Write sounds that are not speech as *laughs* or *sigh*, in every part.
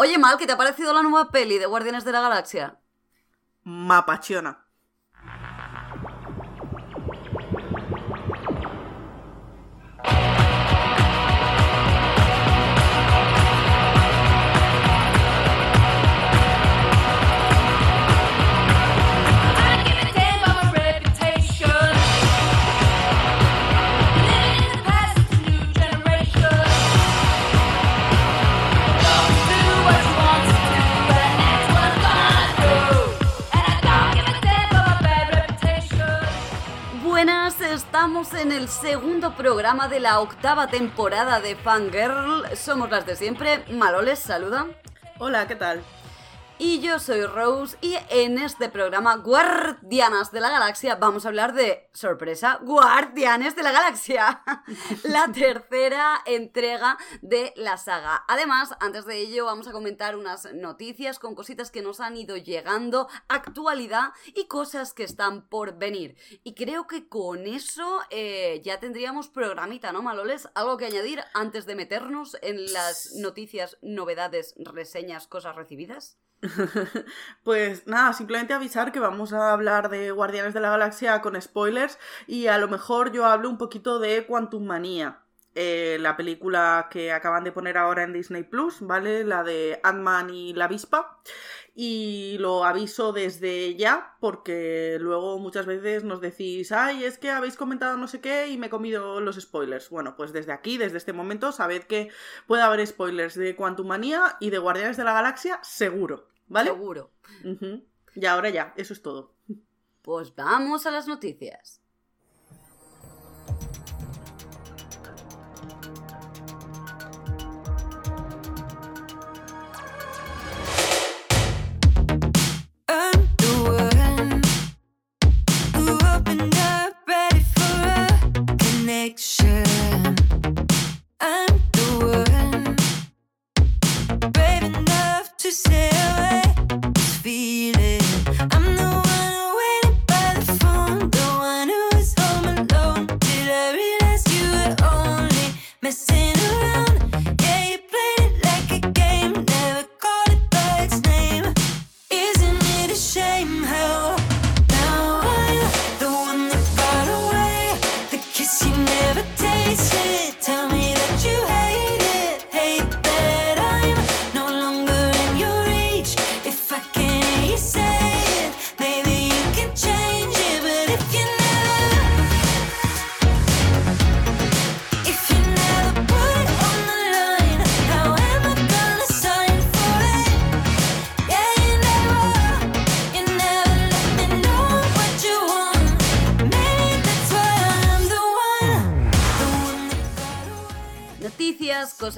Oye, Mal, ¿qué te ha parecido la nueva peli de Guardianes de la Galaxia? Mapachona. Buenas, estamos en el segundo programa de la octava temporada de Fangirl. Somos las de siempre. Maloles, saluda. Hola, ¿qué tal? Y yo soy Rose y en este programa Guardianas de la Galaxia vamos a hablar de, sorpresa, Guardianes de la Galaxia, *laughs* la tercera entrega de la saga. Además, antes de ello vamos a comentar unas noticias con cositas que nos han ido llegando, actualidad y cosas que están por venir. Y creo que con eso eh, ya tendríamos programita, ¿no, Maloles? ¿Algo que añadir antes de meternos en las noticias, novedades, reseñas, cosas recibidas? *laughs* pues nada, simplemente avisar que vamos a hablar de Guardianes de la Galaxia con spoilers y a lo mejor yo hablo un poquito de Quantum Manía. Eh, la película que acaban de poner ahora en Disney Plus, ¿vale? La de Ant-Man y la avispa y lo aviso desde ya porque luego muchas veces nos decís, ay, es que habéis comentado no sé qué y me he comido los spoilers. Bueno, pues desde aquí, desde este momento, sabed que puede haber spoilers de Quantum Manía y de Guardianes de la Galaxia, seguro, ¿vale? Seguro. Y ahora ya, eso es todo. Pues vamos a las noticias.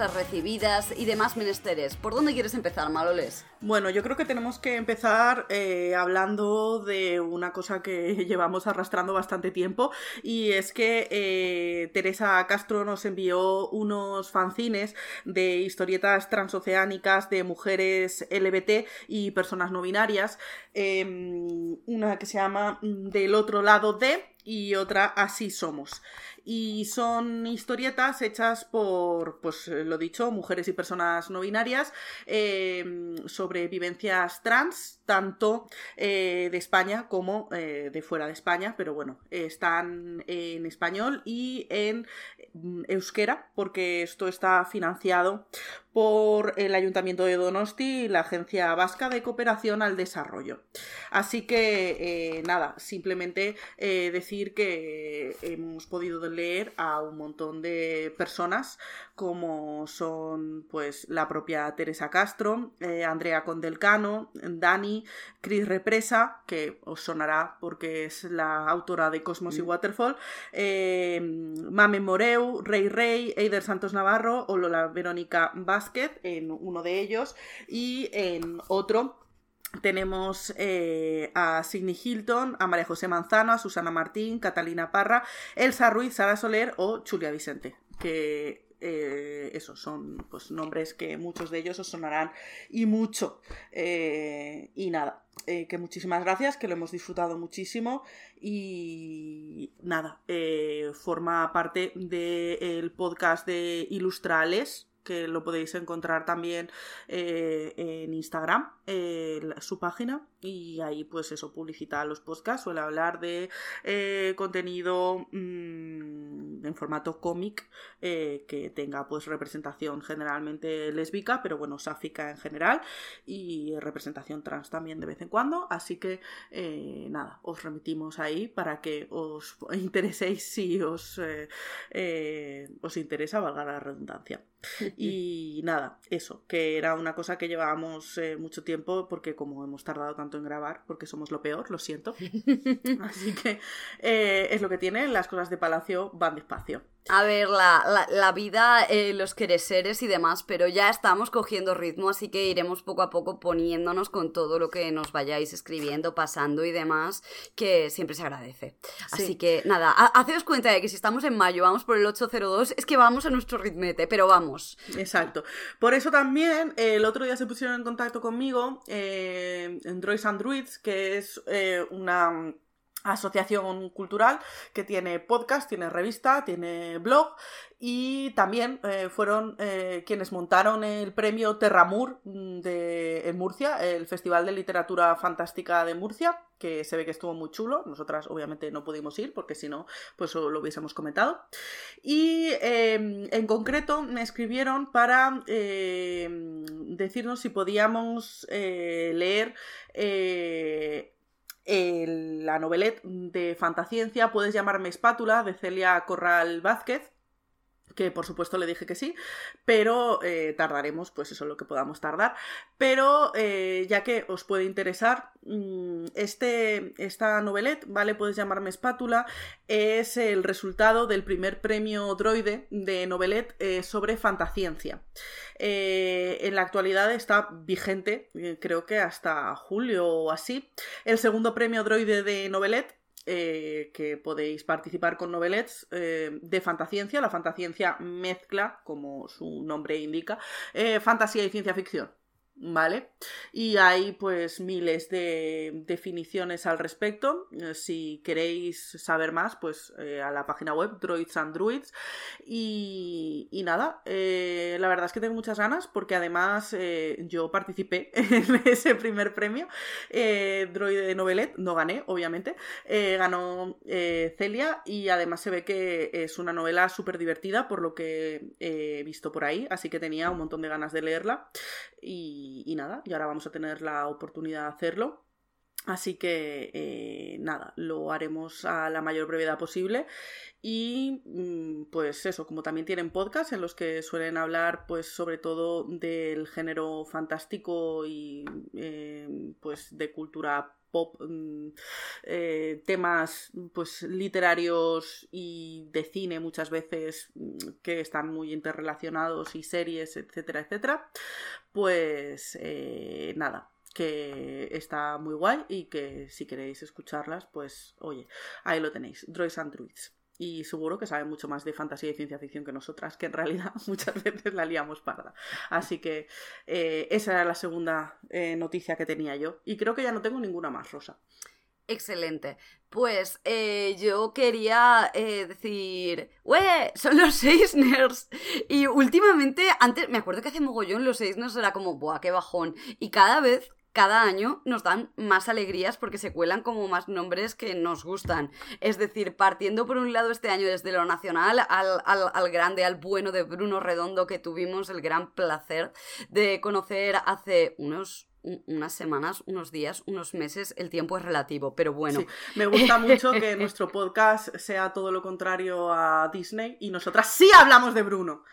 Recibidas y demás menesteres. ¿Por dónde quieres empezar, Maloles? Bueno, yo creo que tenemos que empezar eh, hablando de una cosa que *laughs* llevamos arrastrando bastante tiempo y es que eh, Teresa Castro nos envió unos fanzines de historietas transoceánicas de mujeres LBT y personas no binarias. Em, una que se llama Del otro lado de y otra Así somos y son historietas hechas por, pues eh, lo dicho, mujeres y personas no binarias eh, sobre vivencias trans, tanto eh, de España como de fuera de España, pero bueno, están en español y en mm, euskera, porque esto está financiado por el Ayuntamiento de Donosti y la Agencia Vasca de Cooperación al Desarrollo. Así que, nada, simplemente decir que hemos podido leer a un montón de personas como son pues la propia Teresa Castro, eh, Andrea Condelcano, Dani, Chris Represa, que os sonará porque es la autora de Cosmos y mm. Waterfall, eh, Mame Moreu, Rey Rey, Eider Santos Navarro o Lola Verónica Vázquez en uno de ellos y en otro tenemos eh, a Sidney Hilton, a María José Manzano, a Susana Martín, Catalina Parra, Elsa Ruiz, Sara Soler o Julia Vicente, que eh, esos son pues, nombres que muchos de ellos os sonarán y mucho. Eh, y nada, que muchísimas gracias, que lo hemos disfrutado muchísimo y nada, forma parte del podcast de Ilustrales que lo podéis encontrar también eh, en Instagram, eh, su página, y ahí pues eso, publicita los podcasts, suele hablar de eh, contenido mm, en formato cómic que tenga pues representación generalmente lésbica, pero bueno, sáfica en general, y representación trans también de vez en cuando, así que nada, os remitimos ahí para que os *laughs* intereséis si os, os interesa, valga la redundancia. *laughs* Y nada, eso, que era una cosa que llevábamos eh, mucho tiempo porque como hemos tardado tanto en grabar, porque somos lo peor, lo siento. *laughs* Así que eh, es lo que tiene, las cosas de Palacio van despacio. A ver, la, la, vida, eh, los quereseres y demás, pero ya estamos cogiendo ritmo, así que iremos poco a poco poniéndonos con todo lo que nos vayáis escribiendo, pasando y demás, que siempre se agradece. Así que nada, haceos cuenta de que si estamos en mayo, vamos por el 802, es que vamos a nuestro ritmete, pero vamos. Exacto. Por eso también el otro día se pusieron en contacto conmigo eh, Androids Androids, que es eh, una asociación cultural que tiene podcast, tiene revista, tiene blog y también eh, fueron eh, quienes montaron el premio Terramur mm, de, en Murcia, el Festival de Literatura Fantástica de Murcia, que se ve que estuvo muy chulo. Nosotras obviamente no pudimos ir porque si no, pues lo hubiésemos comentado. Y em, en concreto me escribieron para em, decirnos si podíamos eh, la novelette de fantasciencia Puedes llamarme espátula de Celia Corral Vázquez que por supuesto le dije que sí, pero eh, tardaremos, pues eso, lo que podamos tardar. Pero eh, ya que os puede interesar, mm, este, esta novelette, ¿vale? Puedes llamarme espátula, es el resultado del primer premio droide de novelette eh, sobre fantasciencia. en la actualidad está vigente, creo que hasta julio o así. El segundo premio droide de novelette eh, que podéis participar con novelets eh, de fantasciencia. La fantasciencia mezcla, como su nombre indica, eh, fantasía y ciencia ficción. ¿Vale? Y hay pues miles de definiciones al respecto. Eh, si queréis saber más, pues eh, a la página web Droids and Druids. Y, y nada, eh, la verdad es que tengo muchas ganas porque además yo participé *laughs* en ese primer premio. Droid de Novelet, no gané, obviamente. ganó Celia y además se ve que es una novela súper divertida por lo que he visto por ahí, así que tenía un montón de ganas de leerla. Y, y, nada, y ahora vamos a tener la oportunidad de hacerlo. Así que eh, nada, lo haremos a la mayor brevedad posible. Y mm, pues eso, como también tienen podcasts en los que suelen hablar pues sobre todo del género fantástico y eh, pues de cultura pop, mm, eh, temas pues literarios y de cine muchas veces mm, que están muy interrelacionados y series, etcétera, etcétera, pues eh, nada, que está muy guay y que si queréis escucharlas, pues oye, ahí lo tenéis, Droids and Druids. Y seguro que sabe mucho más de fantasía y ciencia ficción que nosotras, que en realidad *laughs* muchas veces la liamos parda. Así que eh, esa era la segunda eh, noticia que tenía yo. Y creo que ya no tengo ninguna más, Rosa. Excelente. Pues eh, yo quería decir, ¡Weh! Son los Seisners. Y últimamente, antes, me acuerdo que hace mogollón los Seisners era como, ¡buah, qué bajón! Y cada vez cada año nos dan más alegrías porque se cuelan como más nombres que nos gustan. Es decir, partiendo por un lado este año desde lo nacional al, al, al, grande, al bueno de Bruno Redondo que tuvimos el gran placer de conocer hace unos unas semanas, unos días, unos meses, el tiempo es relativo, pero bueno. me gusta mucho que *laughs* nuestro podcast sea todo lo contrario a Disney y nosotras sí hablamos de Bruno.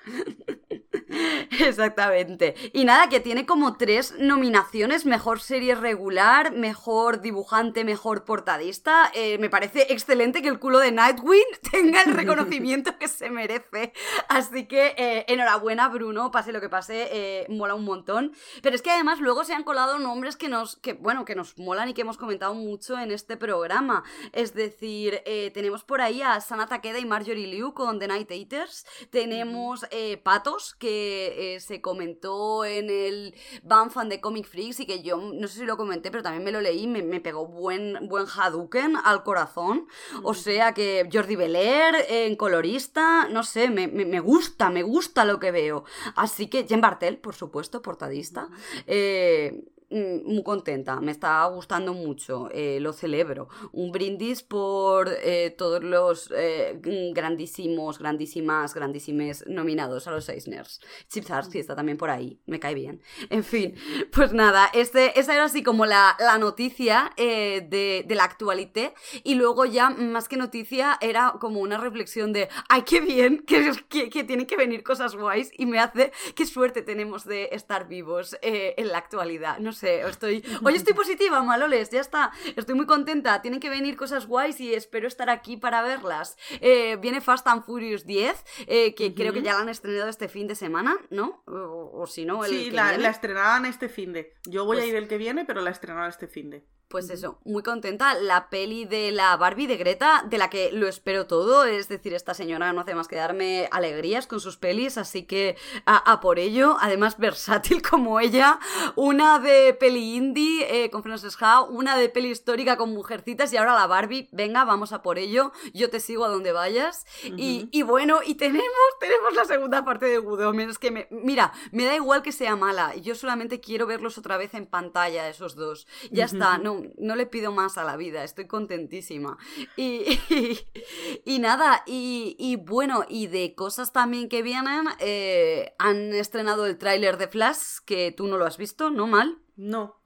Exactamente. Y nada, que tiene como tres nominaciones, mejor serie regular, mejor dibujante, mejor portadista. Eh, me parece excelente que el culo de Nightwing *laughs* tenga el reconocimiento que se merece. Así que eh, enhorabuena, Bruno, pase lo que pase, eh, mola un montón. Pero es que además luego se han colado nombres que nos, que, bueno, que nos molan y que hemos comentado mucho en este programa. Es decir, tenemos por ahí a Sana Takeda y Marjorie Liu con The Night Eaters. Tenemos Patos, que eh, se comentó en el Banfan de Comic Freaks y que yo no sé si lo comenté, pero también me lo leí, me, me pegó buen, buen Hadouken al corazón. O sea que Jordi Belair en colorista, no sé, me, me, me gusta, me gusta lo que veo. Así que Jen Bartel, por supuesto, portadista. Eh, muy contenta, me está gustando mucho, eh, lo celebro. Un brindis por eh, todos los eh, grandísimos, grandísimas, grandísimes nominados a los Eisners. Chip Zdarsky está también por ahí, me cae bien. En fin, pues nada, este, esa era así como la, la noticia de, de la actualité y luego ya más que noticia era como una reflexión de, ay, qué bien, que, que, tienen que venir cosas guays y me hace, qué suerte tenemos de estar vivos en la actualidad. No sé, estoy, *laughs* hoy estoy positiva, maloles, ya está, estoy muy contenta, tienen que venir cosas guays y espero estar aquí para verlas. Eh, viene Fast and Furious 10, eh, que creo que ya la han estrenado este fin de semana, ¿no? O, o si no, el Sí, que la, viene. la estrenaban este fin de. Yo voy Pues- a ir el que viene, pero la estrenaban este fin de. Pues eso, muy contenta. La peli de la Barbie de Greta, de la que lo espero todo. Es decir, esta señora no hace más que darme alegrías con sus pelis, así que a, a por ello. Además, versátil como ella. Una de peli indie eh, con Frances Ha, una de peli histórica con mujercitas y ahora la Barbie. Venga, vamos a por ello. Yo te sigo a donde vayas. y, bueno, y tenemos, tenemos la segunda parte de Good Omens, que me, mira, me da igual que sea mala. Yo solamente quiero verlos otra vez en pantalla, esos dos. Ya está, no, no le pido más a la vida, estoy contentísima. Y, *laughs* y, nada, y, y bueno, y de cosas también que vienen, eh, han estrenado el tráiler de Flash, que tú no lo has visto, ¿no? Mal. No.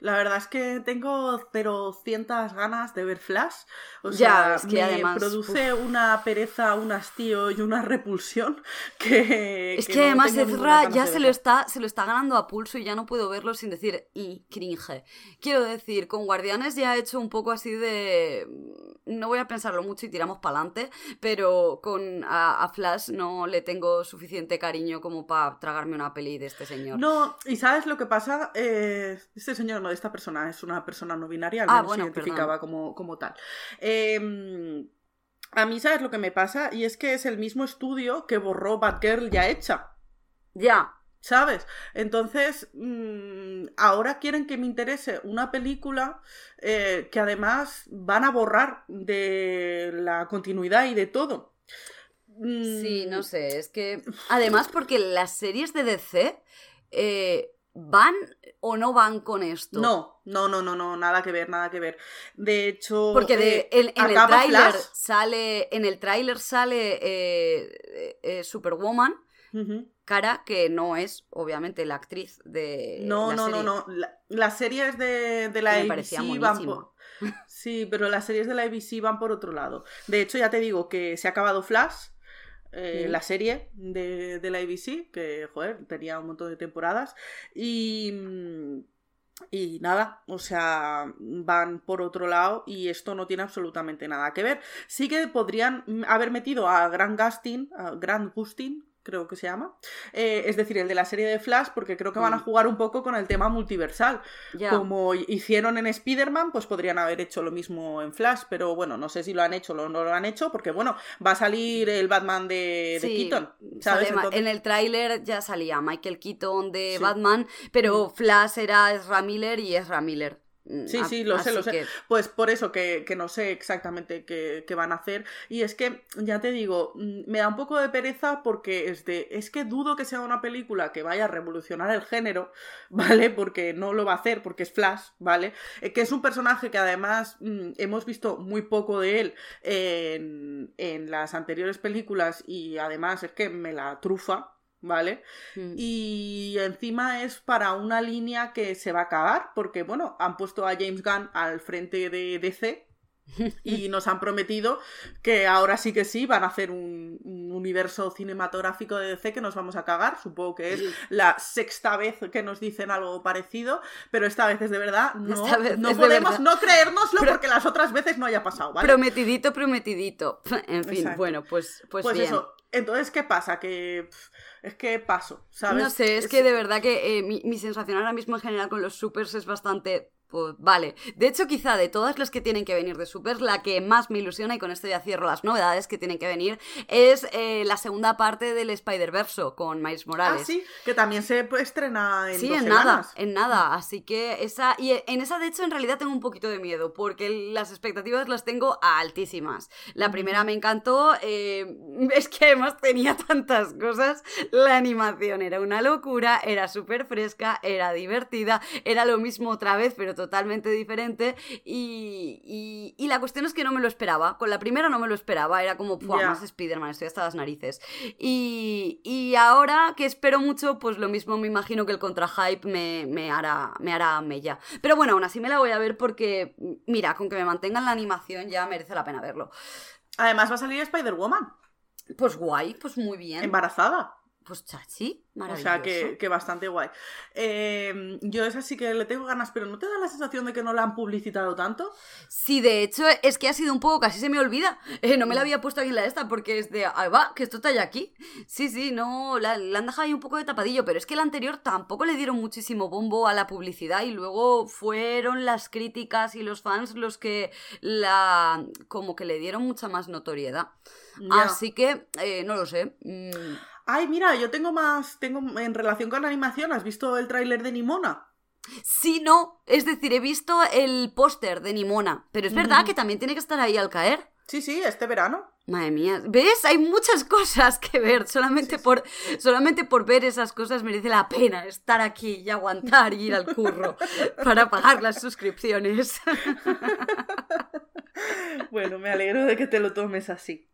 La verdad es que tengo 0 ganas de ver Flash. O Ya, sea, es que me además, produce una pereza, un hastío y una repulsión *laughs* que. Es que, no además Ezra ya se lo, está, se lo está ganando a pulso y ya no puedo verlo sin decir y cringe. Quiero decir, con Guardianes ya he hecho un poco así de... No voy a pensarlo mucho y tiramos para adelante, pero con a, a Flash no le tengo suficiente cariño como para tragarme una peli de este señor. No, y ¿sabes lo que pasa? Eh, este señor, no, esta persona es una persona no binaria, al Ah, menos bueno, se identificaba como, como tal. Eh, a mí, ¿sabes lo que me pasa? Y es que es el mismo estudio que borró Batgirl ya hecha. Ya, ¿Sabes? Entonces, mm, ahora quieren que me interese una película eh, que además van a borrar de la continuidad y de todo. Mm, sí, no sé, es que... Además porque las series de DC eh, van o no van con esto. No, no, no, no, no, nada que ver, nada que ver. De hecho, Porque de, eh, en, en el tráiler sale, en el tráiler sale eh, eh, Superwoman, cara que no es, obviamente, la actriz de No, la no, no, serie. no. La- las series de, de la Me ABC parecía van por... Sí, pero las series de la ABC van por otro lado. De hecho, ya te digo que se ha acabado Flash, eh, la serie de, de la ABC, que, joder, tenía un montón de temporadas. Y... mm, Y nada, o sea, van por otro lado y esto no tiene absolutamente nada que ver. Sí que podrían haber metido a Grant Gustin, a Grant Gustin, creo que se llama, eh, es decir, el de la serie de Flash, porque creo que van a Mm. jugar un poco con el tema multiversal. Como hicieron en Spider-Man, pues podrían haber hecho lo mismo en Flash, pero bueno, no sé si lo han hecho o no lo han hecho, porque bueno, va a salir el Batman de, de Sí, Keaton, ¿sabes? Entonces- En el tráiler ya salía Michael Keaton de Sí. Batman, pero Flash era Ezra Miller y Ezra Miller. Mm, Sí, sí, lo sé, lo sé. Pues por eso que, que no sé exactamente qué, qué van a hacer. Y es que, ya te digo, mm, me da un poco de pereza porque es de. Es que dudo que sea una película que vaya a revolucionar el género, *laughs* ¿vale? Porque no lo va a hacer, porque es Flash, ¿vale? Eh, que es un personaje que además mm, hemos visto muy poco de él en, en las anteriores películas y además es que me la trufa. ¿Vale? Mm. Y encima es para una línea que se va a acabar, porque bueno, han puesto a James Gunn al frente de DC y nos han prometido que ahora sí que sí van a hacer un, un universo cinematográfico de DC que nos vamos a cagar. Supongo que es la sexta vez que nos dicen algo parecido, pero esta vez es de verdad. No, vez no podemos verdad. no creérnoslo porque las otras veces no haya pasado, ¿vale? Prometidito, prometidito. *laughs* En fin, Exacto. bueno, pues, pues, Pues bien. eso, Entonces, ¿qué pasa? Que es que paso, ¿sabes? No sé, es, que de verdad que eh, mi, mi, sensación ahora mismo en general con los supers es bastante pues vale. De hecho, quizá de todas las que tienen que venir de Super, la que más me ilusiona, y con esto ya cierro las novedades que tienen que venir, es eh, la segunda parte del Spider-Verse con Miles Morales. Ah, sí, que también se estrena en Sí, dos en semanas. nada, en nada. Así que esa. Y en esa, de hecho, en realidad tengo un poquito de miedo, porque las expectativas las tengo altísimas. La primera me encantó. eh, *laughs* es que además tenía tantas cosas. La animación era una locura, era súper fresca, era divertida, era lo mismo otra vez, pero totalmente diferente. Y, y, y la cuestión es que no me lo esperaba. Con la primera no me lo esperaba. Era como. Más Spider-Man, estoy hasta las narices. Y, y ahora que espero mucho, pues lo mismo me imagino que el contra-hype me, me, hará, me hará mella. Pero bueno, aún así me la voy a ver porque, mira, con que me mantengan la animación ya merece la pena verlo. Además va a salir Spider-Woman, Pues guay, pues muy bien. embarazada. Pues chachi, O maravilloso. sea, que, que bastante guay. Eh, yo esa sí que le tengo ganas, pero ¿no te da la sensación de que no la han publicitado tanto? Sí, de hecho, es que ha sido un poco, casi se me olvida. Eh, no me la había puesto aquí en la esta porque es de, ahí va, que esto está ya aquí. Sí, sí, no, la, la han dejado ahí un poco de tapadillo, pero es que el anterior tampoco le dieron muchísimo bombo a la publicidad y luego fueron las críticas y los fans los que la, como que le dieron mucha más notoriedad. Así que, eh, no lo sé. Mm, Ay, mira, yo tengo más, tengo en relación con la animación, ¿has visto el tráiler de Nimona? Sí, no, es decir, he visto el póster de Nimona, pero es verdad que también tiene que estar ahí al caer. Sí, sí, este verano. Madre mía, ¿ves? Hay muchas cosas que ver. Solamente, Por, solamente por ver esas cosas merece la pena estar aquí y aguantar y ir al curro *laughs* para pagar las suscripciones. *laughs* Bueno, me alegro de que te lo tomes así.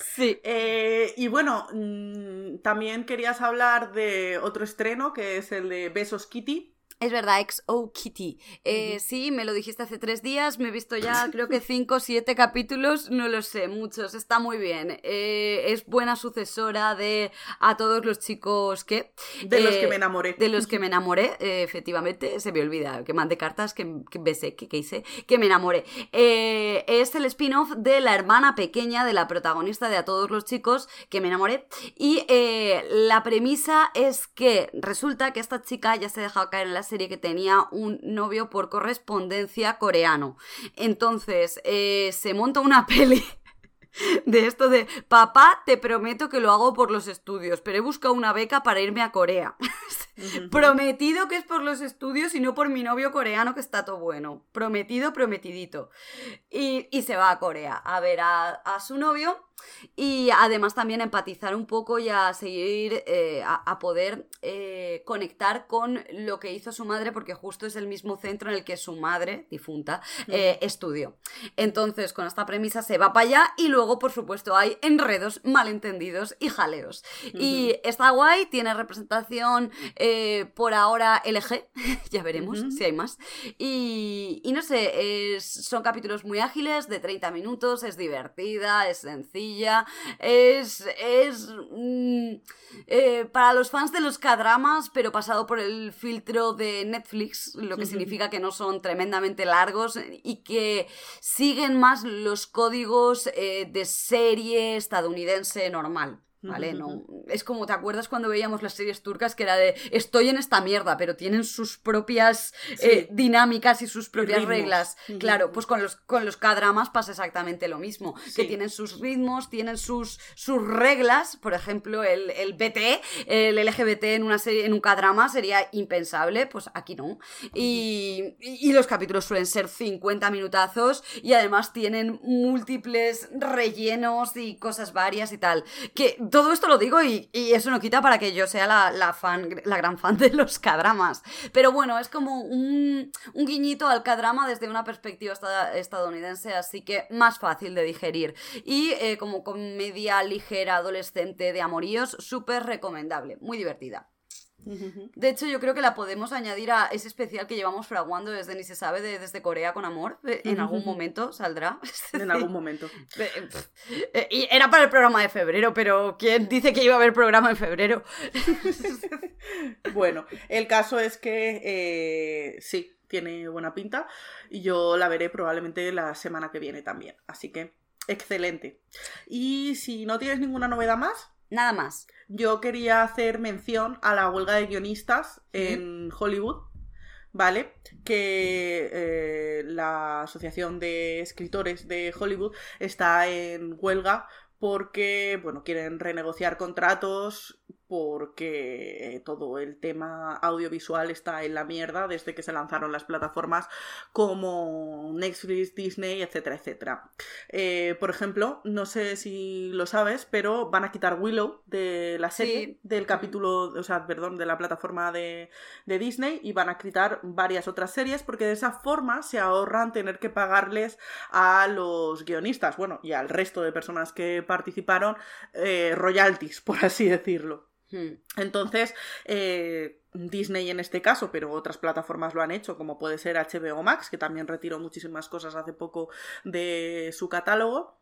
Sí. Eh, y bueno, mm, también querías hablar de otro estreno, que es el de Besos Kitty. Es verdad, XO Kitty. Eh, Sí, me lo dijiste hace tres días, me he visto ya creo que cinco o siete capítulos, no lo sé, muchos, está muy bien. Eh, es buena sucesora de a todos los chicos que... De los eh, que me enamoré. De los que me enamoré, eh, efectivamente, se me olvida, que mandé cartas, que, que besé, que, que hice, que me enamoré. Eh, es el spin-off de la hermana pequeña de la protagonista de A todos los chicos, que me enamoré. Y eh, la premisa es que resulta que esta chica ya se ha dejado caer en la serie que tenía un novio por correspondencia coreano. Entonces, eh, se monta una *laughs* peli de esto de papá, te prometo que lo hago por los estudios, pero he buscado una beca para irme a Corea. *laughs* Prometido que es por los estudios y no por mi novio coreano que está todo bueno. Prometido, prometidito. Y, y se va a Corea a ver a, a su novio y además también a empatizar un poco y a seguir, eh, a, a poder eh, conectar con lo que hizo su madre, porque justo es el mismo centro en el que su madre, difunta, eh, estudió. Entonces, con esta premisa se va para allá y luego, por supuesto, hay enredos, malentendidos y jaleos. Y está guay, tiene representación por ahora LG, *laughs* ya veremos si hay más. Y, y no sé, es- son capítulos muy ágiles, de 30 minutos, es divertida, es sencilla, es... es mm, eh, para los fans de los K-dramas, pero pasado por el filtro de Netflix, lo que significa que no son tremendamente largos y que siguen más los códigos eh, de serie estadounidense normal. ¿Vale? No, es como, ¿te acuerdas cuando veíamos las series turcas que era de estoy en esta mierda, pero tienen sus propias eh, dinámicas y sus propias ritmos. reglas? Claro, pues con los, con los K-dramas pasa exactamente lo mismo, que tienen sus ritmos, tienen sus, sus reglas, por ejemplo, el, el BT, el LGBT en una serie, en un K-drama sería impensable, pues aquí no. Y, y- y los capítulos suelen ser 50 minutazos y además tienen múltiples rellenos y cosas varias y tal. Que todo esto lo digo y, eso no quita para que yo sea la, fan, la gran fan de los K-dramas. Pero bueno, es como un, guiñito al K-drama desde una perspectiva esta- estadounidense, así que más fácil de digerir. Y eh, como comedia ligera adolescente de amoríos, súper recomendable, muy divertida. De hecho, yo creo que la podemos añadir a ese especial que llevamos fraguando desde ni se sabe de- desde Corea con amor. *laughs* En algún momento saldrá. En algún momento. Eh, pff, eh, Y era para el programa de febrero, pero ¿quién dice que iba a haber programa en febrero? *laughs* Bueno, el caso es que eh, sí, tiene buena pinta y yo la veré probablemente la semana que viene también. Así que excelente. Y si no tienes ninguna novedad más, Nada más. Yo quería hacer mención a la huelga de guionistas en Hollywood, ¿vale? Que eh, la Asociación de Escritores de Hollywood está en huelga porque, bueno, quieren renegociar contratos porque todo el tema audiovisual está en la mierda desde que se lanzaron las plataformas como Netflix, Disney, etcétera, etcétera. Eh, por ejemplo, no sé si lo sabes, pero van a quitar Willow de la serie, Sí. del capítulo, o sea, perdón, de la plataforma de, de Disney y van a quitar varias otras series porque de esa forma se ahorran tener que pagarles a los guionistas, bueno, y al resto de personas que participaron, eh, royalties, por así decirlo. Hmm. Entonces, eh, Disney en este caso, pero otras plataformas lo han hecho, como puede ser HBO Max, que también retiró muchísimas cosas hace poco de su catálogo.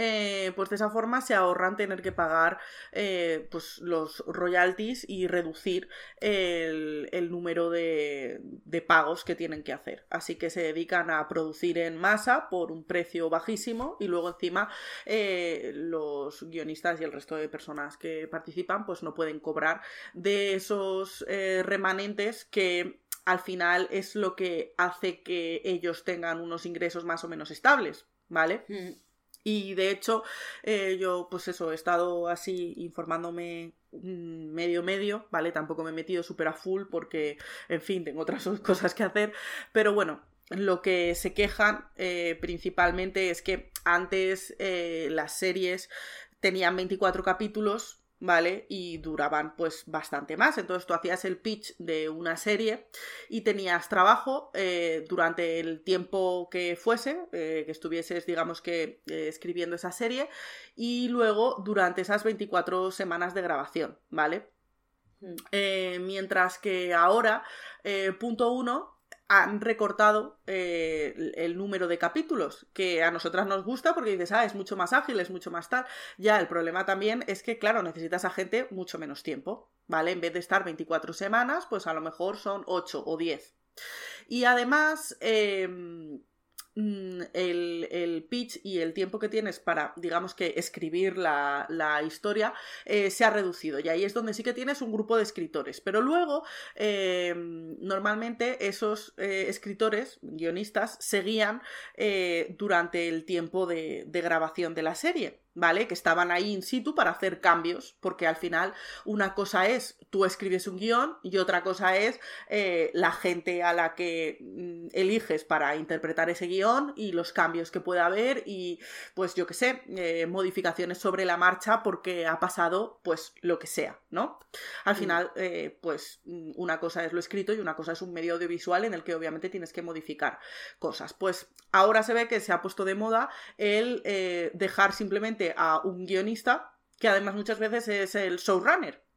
Eh, pues de esa forma se ahorran tener que pagar eh, pues los royalties y reducir el, número de, pagos que tienen que hacer. Así que se dedican a producir en masa por un precio bajísimo y luego encima eh, los guionistas y el resto de personas que participan pues no pueden cobrar de esos remanentes que al final es lo que hace que ellos tengan unos ingresos más o menos estables, ¿vale? Hmm. Y de hecho, eh, yo, pues eso, he estado así informándome mm, medio medio, ¿vale? Tampoco me he metido súper a full porque, en fin, tengo otras *laughs* cosas que hacer. Pero bueno, lo que se quejan eh, principalmente es que antes eh, las series tenían 24 capítulos. ¿Vale? Y duraban pues bastante más. Entonces tú hacías el pitch de una serie y tenías trabajo eh, durante el tiempo que fuese, eh, que estuvieses, digamos que, eh, escribiendo esa serie, y luego durante esas 24 semanas de grabación, ¿vale? Eh, mientras que ahora, punto uno, han recortado eh, el, número de capítulos, que a nosotras nos gusta porque dices, ah, es mucho más ágil, es mucho más tal. Ya, el problema también es que, claro, necesitas a gente mucho menos tiempo, ¿vale? En vez de estar 24 semanas, pues a lo mejor son 8 o 10. Y además, mm, el, el pitch y el tiempo que tienes para, digamos que, escribir la, la historia eh, se ha reducido. Y ahí es donde sí que tienes un grupo de escritores. Pero luego, eh, normalmente esos eh, escritores, guionistas, seguían durante el tiempo de, de grabación de la serie. ¿Vale? Que estaban ahí in situ para hacer cambios, porque al final una cosa es tú escribes un guion y otra cosa es eh, la gente a la que mm, eliges para interpretar ese guion y los cambios que pueda haber y pues yo que sé, eh, modificaciones sobre la marcha porque ha pasado pues lo que sea, ¿no? Al Mm. final, eh, pues mm, una cosa es lo escrito y una cosa es un medio audiovisual en el que obviamente tienes que modificar cosas. Pues ahora se ve que se ha puesto de moda el dejar simplemente a un guionista, que además muchas veces es el showrunner.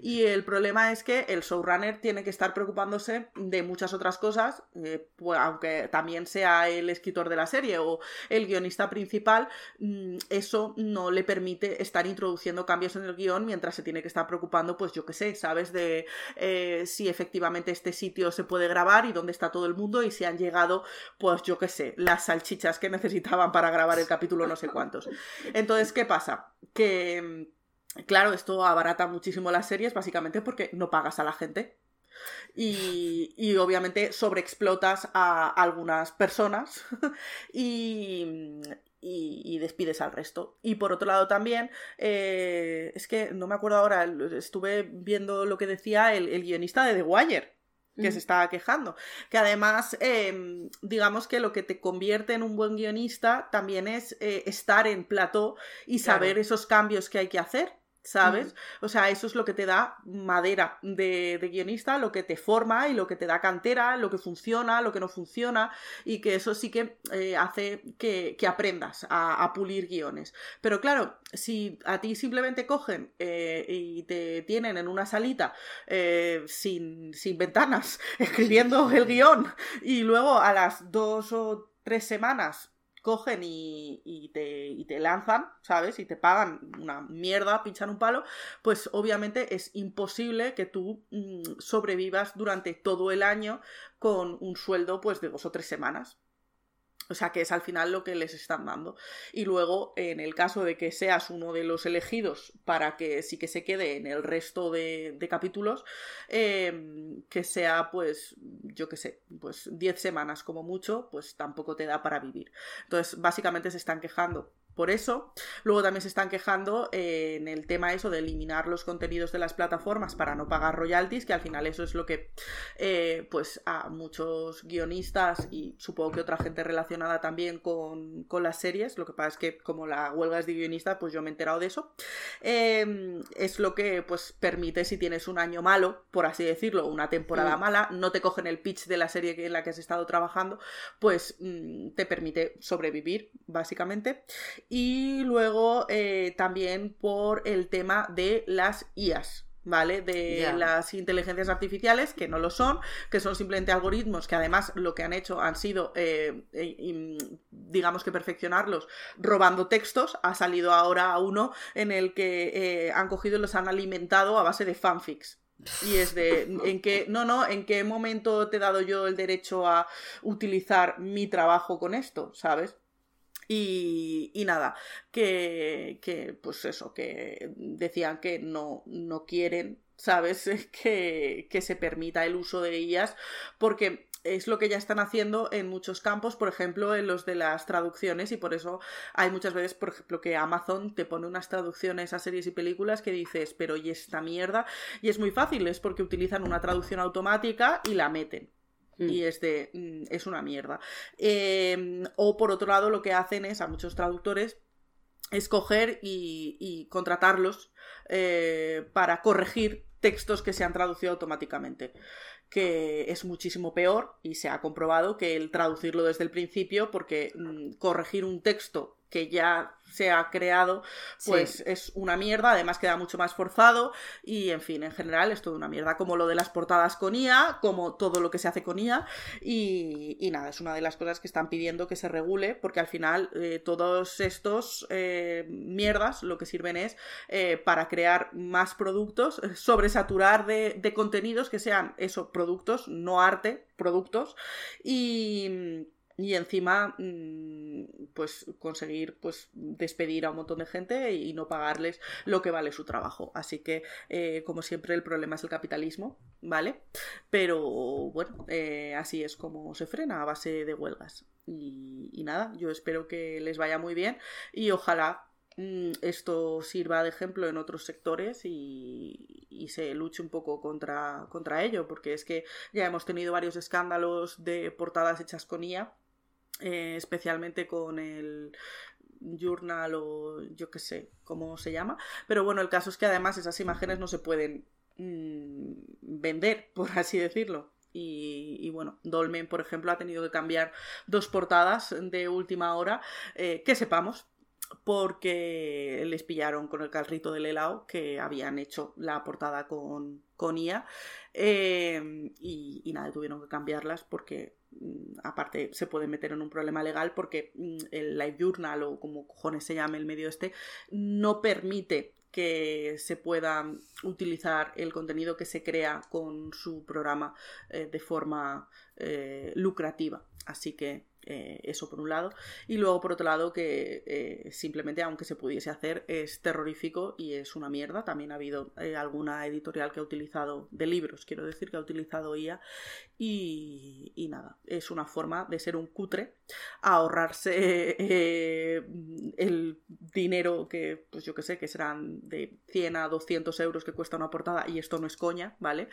Y el problema es que el showrunner tiene que estar preocupándose de muchas otras cosas, eh, pues, aunque también sea el escritor de la serie o el guionista principal, mm, eso no le permite estar introduciendo cambios en el guion mientras se tiene que estar preocupando, pues yo qué sé, ¿sabes? De eh, si efectivamente este sitio se puede grabar y dónde está todo el mundo y si han llegado, pues yo qué sé, las salchichas que *laughs* necesitaban para grabar el capítulo no sé cuántos. Entonces, ¿qué pasa? Que mm, Claro, esto abarata muchísimo las series, básicamente porque no pagas a la gente. Y, y obviamente sobreexplotas a algunas personas *laughs* y, y, y despides al resto. Y por otro lado también, eh, es que no me acuerdo ahora, estuve viendo lo que decía el, el guionista de The Wire que Mm. se estaba quejando. Que además, eh, digamos que lo que te convierte en un buen guionista también es eh, estar en plató y saber esos cambios que hay que hacer. ¿Sabes? O sea, eso es lo que te da madera de, de guionista, lo que te forma y lo que te da cantera, lo que funciona, lo que no funciona, y que eso sí que eh, hace que, que aprendas a, a pulir guiones. Pero claro, si a ti simplemente cogen eh, y te tienen en una salita eh, sin, sin ventanas, *laughs* escribiendo el guion, y luego a las dos o tres semanas cogen y, te lanzan, ¿sabes? Y te pagan una mierda, pinchan un palo, pues obviamente es imposible que tú mm, sobrevivas durante todo el año con un sueldo pues de dos o tres semanas. O sea, que es al final lo que les están dando. Y luego, en el caso de que seas uno de los elegidos para que sí que se quede en el resto de, capítulos, em, que sea, pues, yo qué sé, pues 10 semanas como mucho, pues tampoco te da para vivir. Entonces, básicamente se están quejando por eso. Luego también se están quejando eh, en el tema eso de eliminar los contenidos de las plataformas para no pagar royalties, que al final eso es lo que eh, pues a muchos guionistas y supongo que otra gente relacionada también con, las series, lo que pasa es que como la huelga es de guionista, pues yo me he enterado de eso, em, es lo que pues permite si tienes un año malo, por así decirlo, una temporada mm. mala, no te cogen el pitch de la serie en la que has estado trabajando, pues mm, te permite sobrevivir, básicamente. Y luego eh, también por el tema de las IAS. ¿vale? De las inteligencias artificiales, que no lo son, que son simplemente algoritmos que además lo que han hecho han sido, eh, eh, digamos que perfeccionarlos robando textos. Ha salido ahora uno en el que han cogido y los han alimentado a base de fanfics. Y es de, *laughs* ¿en qué, no, no, ¿en qué momento te he dado yo el derecho a utilizar mi trabajo con esto? ¿Sabes? Y, nada, que, que, pues eso, que decían que no, no quieren, ¿sabes? *laughs* Que, que se permita el uso de ellas porque es lo que ya están haciendo en muchos campos, por ejemplo, en los de las traducciones, y por eso hay muchas veces, por ejemplo, que Amazon te pone unas traducciones a series y películas que dices, pero ¿y esta mierda? Y es muy fácil, es porque utilizan una traducción automática y la meten. Y mm. es de. Mm, es una mierda. Em, o por otro lado, lo que hacen es a muchos traductores escoger y, contratarlos eh, para corregir textos que se han traducido automáticamente que es muchísimo peor y se ha comprobado que el traducirlo desde el principio porque mm, corregir un texto que ya se ha creado, pues es una mierda, además queda mucho más forzado y en fin, en general es todo una mierda, como lo de las portadas con IA, como todo lo que se hace con IA y, nada, es una de las cosas que están pidiendo que se regule porque al final eh, todos estos eh, mierdas lo que sirven es eh, para crear más productos, sobresaturar de, de contenidos que sean esos productos, no arte, productos y y encima mm, pues conseguir pues despedir a un montón de gente y no pagarles lo que vale su trabajo. Así que eh, como siempre el problema es el capitalismo vale pero bueno eh, así es como se frena a base de huelgas. Y, nada yo espero que les vaya muy bien y ojalá mm, esto sirva de ejemplo en otros sectores y, se luche un poco contra, contra ello, porque es que ya hemos tenido varios escándalos de portadas hechas con IA eh, especialmente con el journal o yo qué sé cómo se llama. Pero bueno, el caso es que además esas imágenes no se pueden mm, vender, *laughs* por así decirlo. Y, bueno, Dolmen, por ejemplo, ha tenido que cambiar dos portadas de última hora, eh, que sepamos, porque les pillaron con el carrito del helado que habían hecho la portada con, IA eh, y, y, nada, tuvieron que cambiarlas porque aparte se puede meter en un problema legal porque mm, el Live Journal o como cojones se llame el medio este no permite que se pueda utilizar el contenido que se crea con su programa eh, de forma eh, lucrativa. Así que eh, eso por un lado. Y luego por otro lado que eh, simplemente aunque se pudiese hacer es terrorífico y es una mierda. También ha habido eh, alguna editorial que ha utilizado, de libros quiero decir, que ha utilizado IA y, nada, es una forma de ser un cutre, ahorrarse *laughs* el dinero que pues yo que sé, que serán de 100 a 200 euros que cuesta una portada y esto no es coña, ¿vale?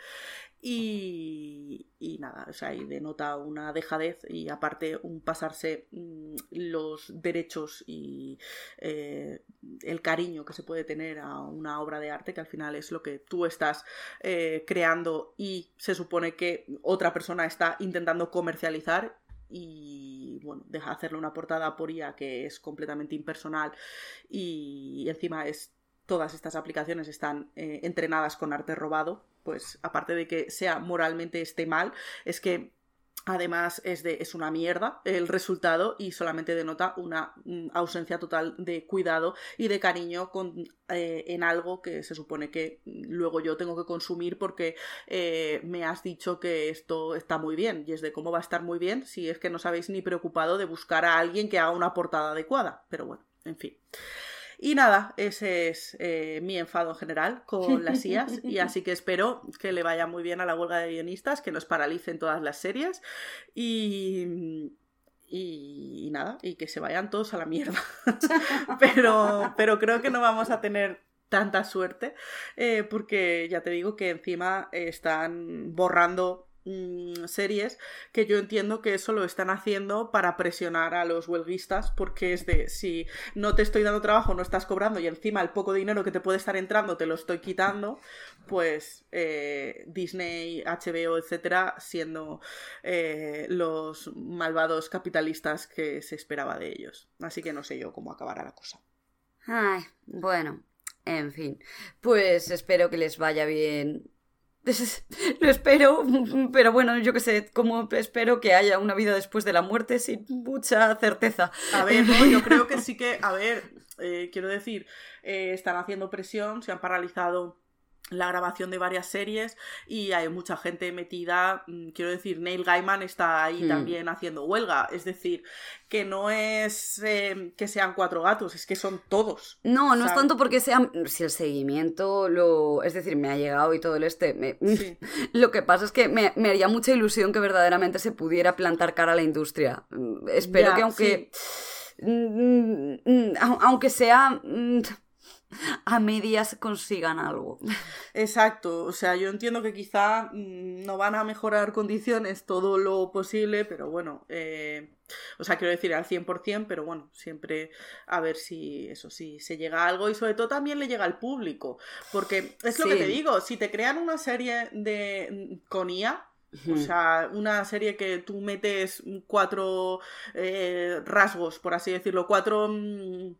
Y, y nada, o sea, y denota una dejadez y aparte un pasarse mm, los derechos y eh, el cariño que se puede tener a una obra de arte, que al final es lo que tú estás eh, creando y se supone que otra persona está intentando comercializar y bueno, deja hacerle una portada por IA que es completamente impersonal y encima es todas estas aplicaciones están eh, entrenadas con arte robado, pues aparte de que sea moralmente esté mal, es que Además, es, de, es una mierda el resultado y solamente denota una mm, ausencia total de cuidado y de cariño con, eh, en algo que se supone que luego yo tengo que consumir porque eh, me has dicho que esto está muy bien. Y es de cómo va a estar muy bien si es que no os habéis ni preocupado de buscar a alguien que haga una portada adecuada. Pero bueno, en fin. Y nada, ese es eh, mi enfado en general con las IAS y así que espero que le vaya muy bien a la huelga de guionistas, que nos paralicen todas las series y, y, nada, y que se vayan todos a la mierda. *laughs* pero, pero creo que no vamos a tener tanta suerte eh, porque ya te digo que encima están borrando Mm, series que yo entiendo que eso lo están haciendo para presionar a los huelguistas porque es de si no te estoy dando trabajo, no estás cobrando y encima el poco dinero que te puede estar entrando te lo estoy quitando, pues eh, Disney, HBO, etcétera, siendo eh, los malvados capitalistas que se esperaba de ellos. Así que no sé yo cómo acabará la cosa. Ay, bueno, en fin, pues espero que les vaya bien *laughs* lo espero, *laughs* pero bueno, yo qué sé, como espero que haya una vida después de la muerte sin mucha certeza. A ver, yo creo que sí que, a ver, *laughs* eh, quiero decir, eh, están haciendo presión, se han paralizado la grabación de varias series y hay mucha gente metida, mm, quiero decir, Neil Gaiman está ahí hmm. también haciendo huelga, es decir, que no es eh, que sean cuatro gatos, es que son todos. No, no es tanto porque sean, si el seguimiento lo, es decir, me ha llegado y todo el este, *laughs* lo que pasa es que me, haría mucha ilusión que verdaderamente se pudiera plantar cara a la industria. Mm, espero que aunque... Mm, aunque sea a medias consigan algo. Exacto, o sea, yo entiendo que quizá mm, no van a mejorar condiciones todo lo posible, pero bueno, eh, o sea, quiero decir al 100%, pero bueno, siempre a ver si eso sí se llega a algo y sobre todo también le llega al público, porque es lo que te digo, si te crean una serie de con IA, o sea, una serie que tú metes cuatro eh, rasgos, por así decirlo, cuatro mm,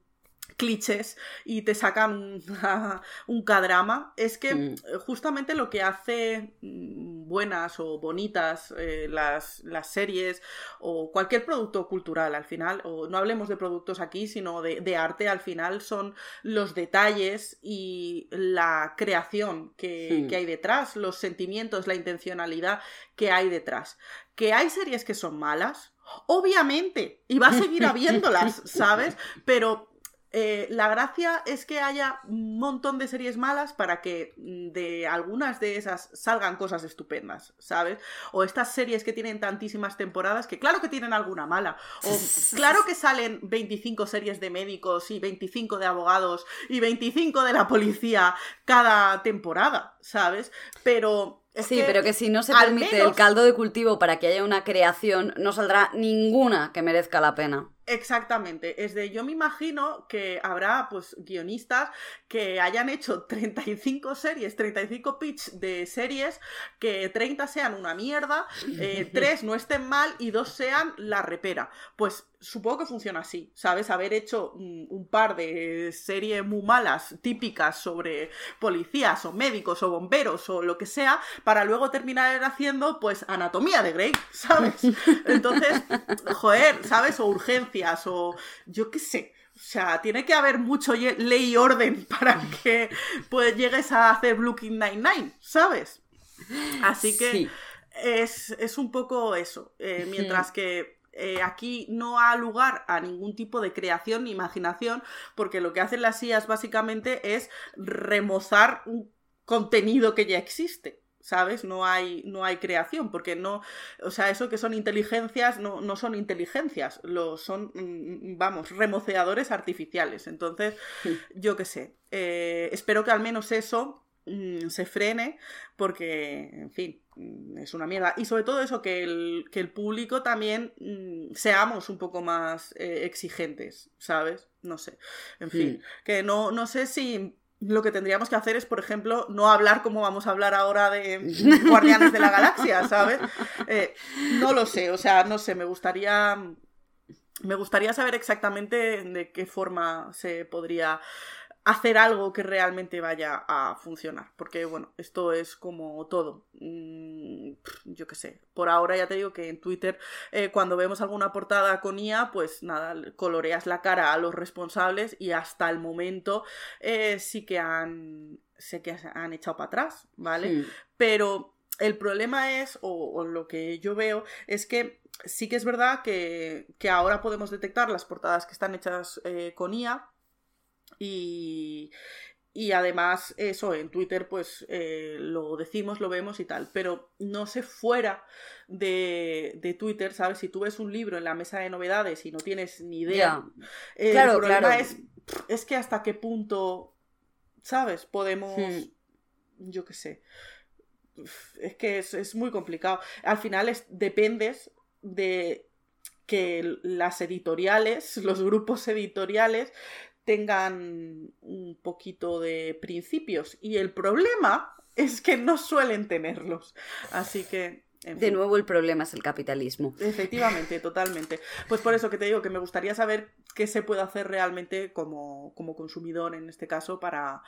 clichés y te sacan *laughs* un cadrama, es que mm. justamente lo que hace mm, buenas o bonitas eh, las, las, series o cualquier producto cultural al final, o no hablemos de productos aquí, sino de, arte al final, son los detalles y la creación que, que hay detrás, los sentimientos, la intencionalidad que hay detrás. Que hay series que son malas, obviamente, y va a seguir habiéndolas, *laughs* ¿sabes? Pero eh, la gracia es que haya un montón de series malas para que mm, de algunas de esas salgan cosas estupendas, ¿sabes? O estas series que tienen tantísimas temporadas que claro que tienen alguna mala. O *laughs* claro que salen 25 series de médicos y 25 de abogados y 25 de la policía cada temporada, ¿sabes? Pero sí, pero que si no se permite el caldo de cultivo para que haya una creación, no saldrá ninguna que merezca la pena. Exactamente, es de yo me imagino que habrá pues guionistas que hayan hecho 35 series, 35 pitch de series, que 30 sean una mierda, eh, *laughs* 3 no estén mal y 2 sean la repera. Pues supongo que funciona así, ¿sabes? Haber hecho un, par de series muy malas, típicas sobre policías o médicos o bomberos o lo que sea, para luego terminar haciendo pues anatomía de Grey, *laughs* ¿sabes? *laughs* Entonces, joder, ¿sabes? O o yo qué sé. O sea, tiene que haber mucho ley y orden *laughs* para que pues, llegues a hacer Blue Nine-Nine, ¿sabes? Así que es, un poco eso. Eh, mientras que eh, aquí no ha lugar a ningún tipo de creación ni imaginación, porque lo que hacen las IAS básicamente es remozar un contenido que ya existe. ¿Sabes? No hay, no hay creación, porque no, o sea, eso que son inteligencias no, no son inteligencias, lo son, mm, vamos, remoceadores artificiales. Entonces, yo qué sé, eh, espero que al menos eso mm, se frene, porque, en fin, Mm, es una mierda. Y sobre todo eso, que el, que el público también mm, seamos un poco más eh, exigentes, ¿sabes? No sé. En fin, que no, no sé si lo que tendríamos que hacer es, por ejemplo, no hablar como vamos a hablar ahora de *laughs* Guardianes de la Galaxia, ¿sabes? Eh, no lo sé, o sea, no sé, me gustaría. Me gustaría saber exactamente de qué forma se podría hacer algo que realmente vaya a funcionar. Porque, bueno, esto es como todo. Mm, yo qué sé. Por ahora ya te digo que en Twitter, eh, cuando vemos alguna portada con IA, pues nada, coloreas la cara a los responsables y hasta el momento eh, sí que han. sé que han echado para atrás, ¿vale? Pero el problema es, o, lo que yo veo, es que sí que es verdad que, ahora podemos detectar las portadas que están hechas eh, con IA y, y además eso en Twitter pues eh, lo decimos, lo vemos y tal, pero no sé fuera de, Twitter, ¿sabes? Si tú ves un libro en la mesa de novedades y no tienes ni idea, eh, el problema Es, es que hasta qué punto, ¿sabes? Podemos, yo qué sé, es que es, muy complicado. Al final es, dependes de que las editoriales, los grupos editoriales, tengan un poquito de principios. Y el problema es que no suelen tenerlos. Así que... de nuevo el problema es el capitalismo. Efectivamente, totalmente. Pues por eso que te digo que me gustaría saber qué se puede hacer realmente como, como consumidor en este caso para,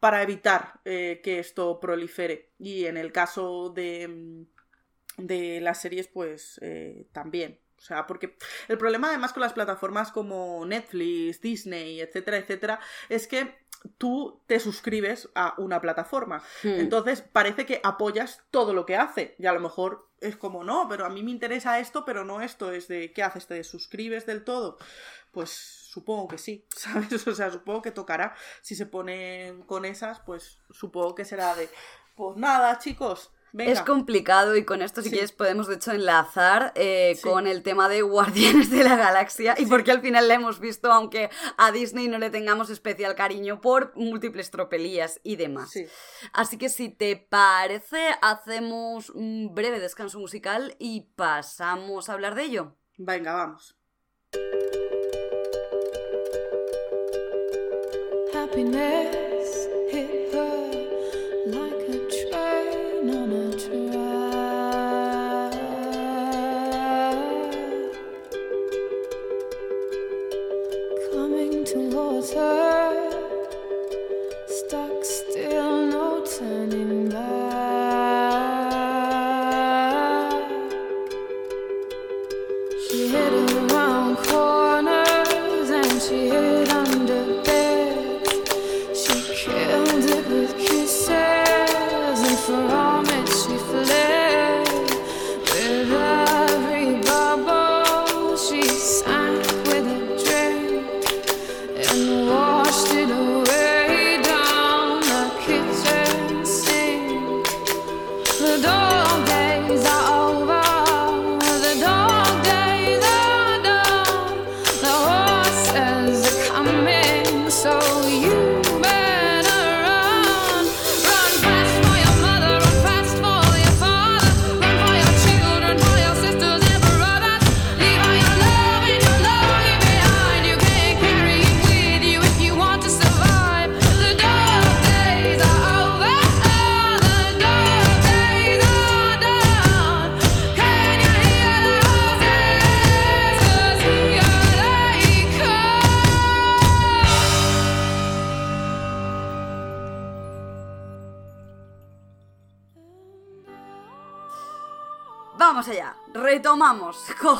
para evitar eh, que esto prolifere. Y en el caso de, de las series, pues eh, también. O sea, porque el problema además con las plataformas como Netflix, Disney, etcétera, etcétera, es que tú te suscribes a una plataforma. Hmm. Entonces parece que apoyas todo lo que hace. Y a lo mejor es como, no, pero a mí me interesa esto, pero no esto. Es de, ¿qué haces? ¿Te suscribes del todo? Pues supongo que sí, *laughs* ¿sabes? O sea, supongo que tocará. Si se ponen con esas, pues supongo que será de, pues nada, chicos es complicado y con esto si quieres podemos de hecho enlazar eh, con el tema de Guardianes de la Galaxia y porque al final la hemos visto aunque a Disney no le tengamos especial cariño por múltiples tropelías y demás. Así que si te parece hacemos un breve descanso musical y pasamos a hablar de ello. Venga, vamos. answer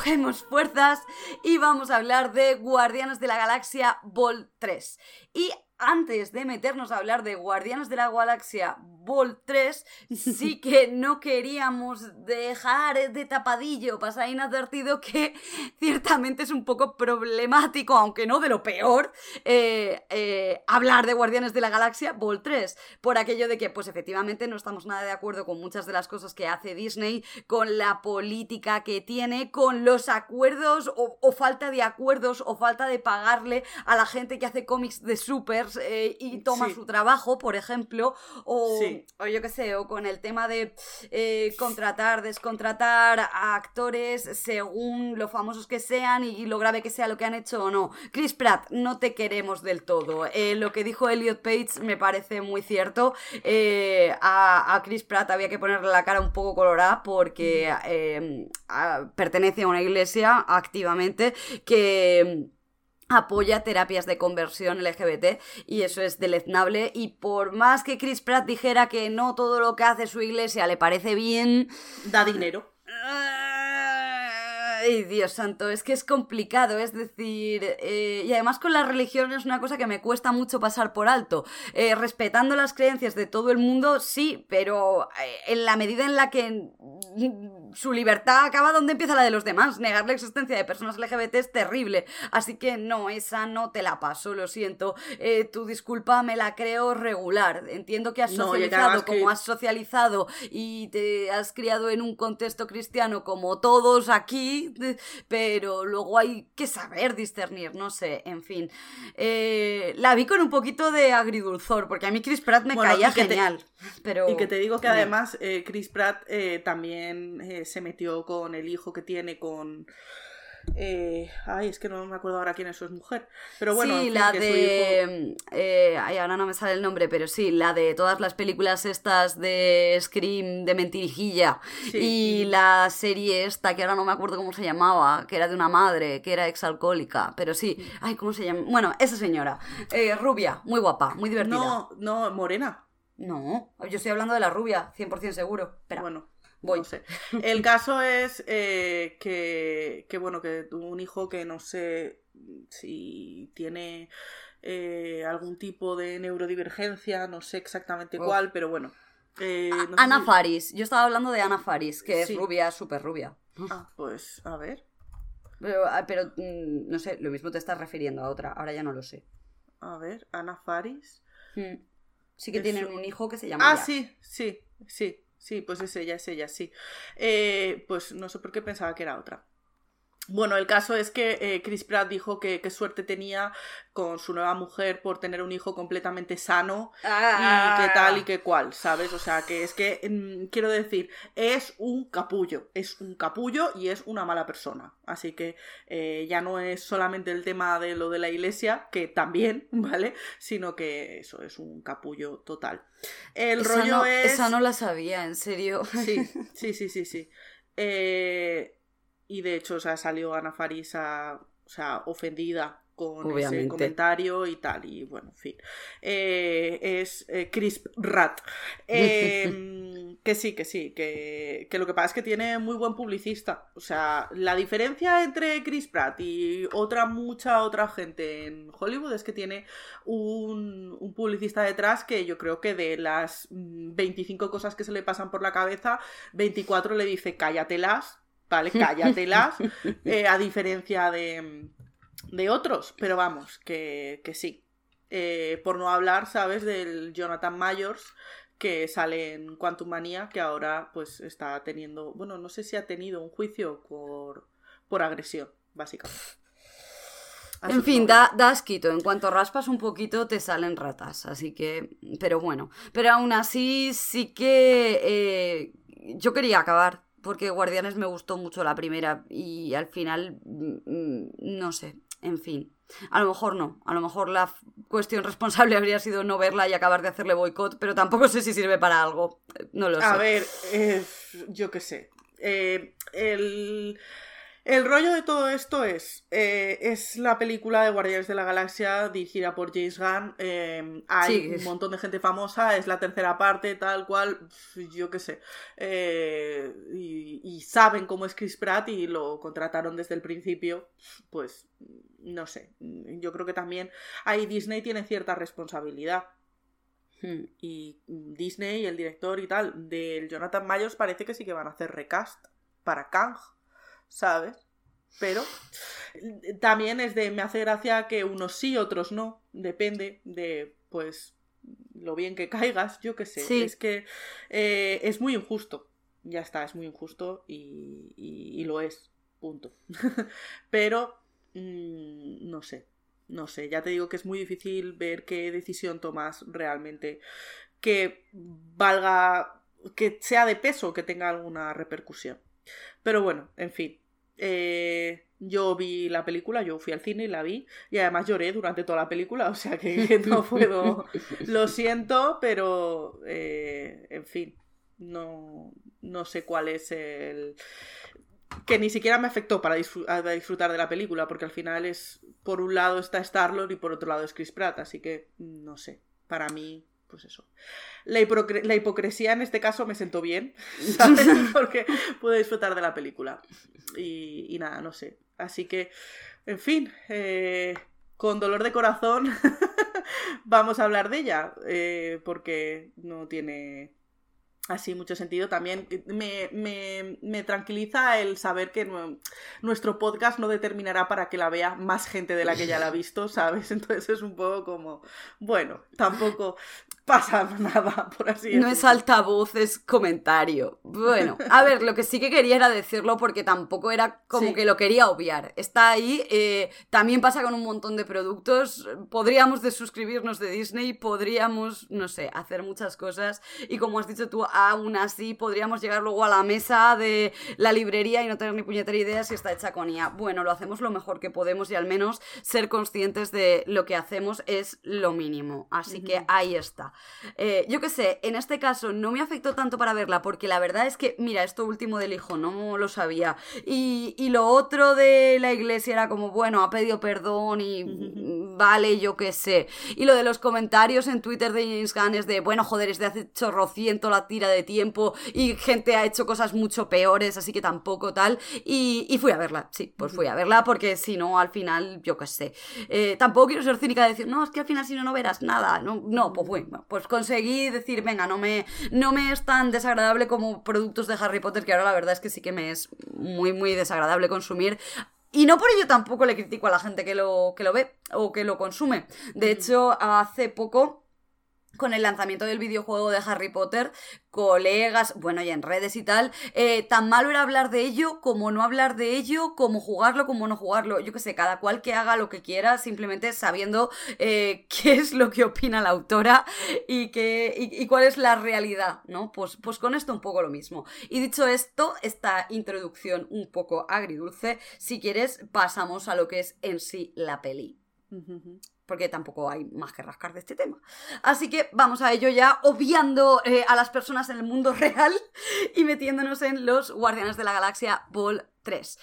cogemos fuerzas y vamos a hablar de Guardianes de la Galaxia Vol 3. Y antes de meternos a hablar de Guardianes de la Galaxia Vol 3, sí *laughs* que no queríamos dejar de tapadillo, pasar inadvertido que *laughs* ciertamente es un poco problemático, aunque no de lo peor, eh, eh, hablar de Guardianes de la Galaxia Vol 3, por aquello de que, pues efectivamente, no estamos nada de acuerdo con muchas de las cosas que hace Disney, con la política que tiene, con los acuerdos o, o falta de acuerdos o falta de pagarle a la gente que hace cómics de super eh, y toma su trabajo, por ejemplo, o, yo qué sé, o con el tema de eh, contratar, descontratar a actores según lo famosos que sean y, lo grave que sea lo que han hecho o no. Chris Pratt, no te queremos del todo. Eh, lo que dijo Elliot Page me parece muy cierto. A, a, Chris Pratt había que ponerle la cara un poco colorada porque pertenece a una iglesia activamente que apoya terapias de conversión LGBT y eso es deleznable. Y por más que Chris Pratt dijera que no todo lo que hace su iglesia le parece bien da dinero Ay, Dios santo, es que es complicado, es decir, eh, y además con la religión es una cosa que me cuesta mucho pasar por alto. Eh, respetando las creencias de todo el mundo, sí, pero eh, en la medida en la que su libertad acaba donde empieza la de los demás. Negar la existencia de personas LGBT es terrible. Así que no, esa no te la paso, lo siento. tu disculpa me la creo regular. Entiendo que has socializado como has socializado y te has criado en un contexto cristiano como todos aquí pero luego hay que saber discernir, no sé, en fin. Eh, la vi con un poquito de agridulzor, porque a mí Chris Pratt me caía genial. pero... Y que te digo que además eh, Chris Pratt eh, también se metió con el hijo que tiene con... Eh, ay, es que no me acuerdo ahora quién es su mujer. Pero bueno, sí, la de. Eh, ay, ahora no me sale el nombre, pero sí, la de todas las películas estas de Scream de mentirijilla. y la serie esta, que ahora no me acuerdo cómo se llamaba, que era de una madre, que era exalcohólica. Pero sí, ay, ¿cómo se llama? Bueno, esa señora. Eh, rubia, muy guapa, muy divertida. No, no, morena. No, yo estoy hablando de la rubia, 100% seguro. Espera. Bueno. Voy. sé. El caso es eh, que, que, bueno, que tuvo un hijo que no sé si tiene eh, algún tipo de neurodivergencia, no sé exactamente cuál, pero bueno. Eh, Ana Faris, yo estaba hablando de Ana Faris, que es rubia, súper rubia. Ah, pues a ver. Pero, ah, pero, mm, no sé, lo mismo te estás refiriendo a otra, ahora ya no lo sé. A ver, Ana Faris. Hmm. Sí que tienen un hijo que se llama. Ah, sí, sí, sí. Sí, pues es ella, es ella, sí. Eh, pues no sé por qué pensaba que era otra. Bueno, el caso es que eh, Chris Pratt dijo que qué suerte tenía con su nueva mujer por tener un hijo completamente sano y qué tal y qué cual, ¿sabes? O sea, que es que, mm, quiero decir, es un capullo, es un capullo y es una mala persona. Así que eh, ya no es solamente el tema de lo de la iglesia, que también, *laughs* ¿vale? Sino que eso es un capullo total. El rollo es... Esa no la sabía, en serio. Sí, *laughs* sí, sí, sí, sí. Eh, y de hecho, o sea, salió Ana Farisa, o sea, ofendida con ese comentario y tal. Y bueno, en fin. Eh, es eh, Chris Rat. *laughs* Em, que sí, que sí, que, que, lo que pasa es que tiene muy buen publicista. O sea, la diferencia entre Chris Pratt y otra, mucha otra gente en Hollywood es que tiene un, un publicista detrás que yo creo que de las 25 cosas que se le pasan por la cabeza, 24 le dice cállatelas ¿vale? *laughs* Cállatelas, *laughs* eh, a diferencia de, de, otros, pero vamos, que, que sí. Eh, por no hablar, ¿sabes? Del Jonathan Mayors, que sale en Quantum Manía, que ahora pues está teniendo, bueno, no sé si ha tenido un juicio por, por agresión, básicamente. en fin, da, da, asquito. En cuanto raspas un poquito te salen ratas. Así que. Pero bueno. Pero aún así sí que. Eh, yo quería acabar porque Guardianes me gustó mucho la primera y al final, mm, no sé, en fin. A lo mejor no, a lo mejor la cuestión *laughs* responsable habría sido no verla y acabar de hacerle boicot, pero tampoco sé si sirve para algo, no lo sé. A ver, eh, yo qué sé. Eh, el el rollo de todo esto es, eh, es la película de Guardianes de la Galaxia dirigida por James Gunn, eh, hay un montón de gente famosa, es la tercera parte, tal cual, yo qué sé, eh, y, saben cómo es Chris Pratt y lo contrataron desde el principio, pues no sé, yo creo que también ahí Disney tiene cierta responsabilidad. Hmm. Y Disney, el director y tal, del Jonathan Mayors parece que sí que van a hacer recast para Kang. ¿Sabes? Pero también es de, me hace gracia que unos sí, otros no, depende de, pues, lo bien que caigas, yo qué sé. Es que eh, es muy injusto, ya está, es muy injusto y, lo es, punto. *laughs* Pero, mm, no sé, no sé, ya te digo que es muy difícil ver qué decisión tomas realmente que valga, que sea de peso, que tenga alguna repercusión. Pero bueno, en fin. Eh, yo vi la película, yo fui al cine y la vi. Y además lloré durante toda la película, o sea que no puedo. *laughs* Lo siento, pero eh, en fin. No, no sé cuál es el. que ni siquiera me afectó para disfrutar de la película, porque al final es, por un lado está Star-Lord y por otro lado es Chris Pratt, así que no sé, para mí, pues eso. La, la hipocresía en este caso me sentó bien, *laughs* ¿sabes? porque pude disfrutar de la película. Y, y nada, no sé. Así que, en fin, eh, con dolor de corazón *laughs* vamos a hablar de ella, eh, porque no tiene así mucho sentido. También me, me, me, tranquiliza el saber que nuestro podcast no determinará para que la vea más gente de la que ya la ha visto, ¿sabes? *laughs* Entonces es un poco como, bueno, tampoco pasa nada, por así decirlo. No es altavoz, es comentario. Bueno, a ver, lo que sí que quería era decirlo porque tampoco era como que lo quería obviar. Está ahí, eh, también pasa con un montón de productos. Podríamos desuscribirnos de Disney, podríamos, no sé, hacer muchas cosas. Y como has dicho tú, aún así podríamos llegar luego a la mesa de la librería y no tener ni puñetera idea si está hecha con IA. Bueno, lo hacemos lo mejor que podemos y al menos ser conscientes de lo que hacemos es lo mínimo. Así que ahí está. Eh, yo qué sé, en este caso no me afectó tanto para verla porque la verdad es que, mira, esto último del hijo no lo sabía. Y, y lo otro de la iglesia era como, bueno, ha pedido perdón y vale, yo qué sé. Y lo de los comentarios en Twitter de James Gunn es de, bueno, joder, es de hace chorrociento la tira de tiempo y gente ha hecho cosas mucho peores, así que tampoco tal. Y, fui a verla, sí, pues fui a verla porque si no, al final, yo qué sé. Eh, tampoco quiero ser cínica de decir, no, es que al final si no, no verás nada. No, no pues bueno, pues conseguí decir, venga, no me, no me es tan desagradable como productos de Harry Potter, que ahora la verdad es que sí que me es muy, muy desagradable consumir. Y no por ello tampoco le critico a la gente que lo, que lo ve o que lo consume. De hecho, hace poco con el lanzamiento del videojuego de Harry Potter, colegas, bueno, y en redes y tal, eh, tan malo era hablar de ello como no hablar de ello, como jugarlo, como no jugarlo. Yo qué sé, cada cual que haga lo que quiera, simplemente sabiendo eh, *laughs* qué es lo que opina la autora y, qué, y, cuál es la realidad, ¿no? Pues, pues con esto un poco lo mismo. Y dicho esto, esta introducción un poco agridulce, si quieres, pasamos a lo que es en sí la peli porque tampoco hay más que rascar de este tema. Así que vamos a ello ya, obviando eh, a las personas en el mundo *laughs* real y metiéndonos en los Guardianes de la Galaxia Vol 3.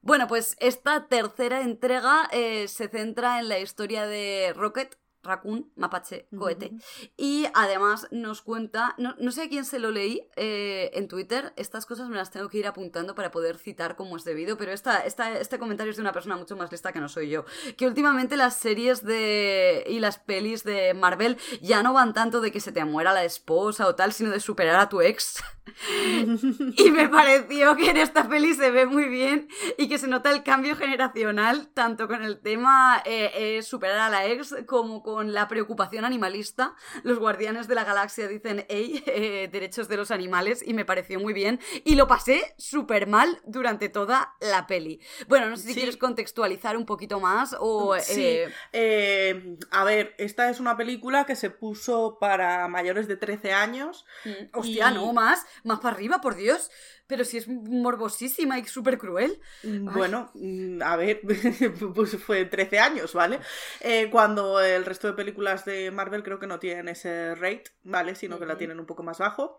Bueno, pues esta tercera entrega eh, se centra en la historia de Rocket, Raccoon, mapache, cohete. Y además nos cuenta, no, sé a quién se lo leí eh, en Twitter, estas cosas me las tengo que ir apuntando para poder citar como es debido, pero esta, esta, este comentario es de una persona mucho más lista que no soy yo. Que últimamente las series de y las pelis de Marvel ya no van tanto de que se te muera la esposa o tal, sino de superar a tu ex. *laughs* y me pareció que en esta peli se ve muy bien y que se nota el cambio generacional, tanto con el tema eh, eh, superar a la ex como con con la preocupación animalista. Los guardianes de la galaxia dicen, hey, eh, derechos de los animales, y me pareció muy bien. Y lo pasé súper mal durante toda la peli. Bueno, no sé si quieres contextualizar un poquito más o... Sí, eh, eh, a ver, esta es una película que se puso para mayores de 13 años. Mm, hostia, no, más, más para arriba, por Dios. Pero si es morbosísima y súper cruel. Bueno, mm, a ver, *laughs* pues fue 13 años, ¿vale? Eh, cuando el resto de películas de Marvel creo que no tienen ese rate, ¿vale? Sino que la tienen un poco más bajo.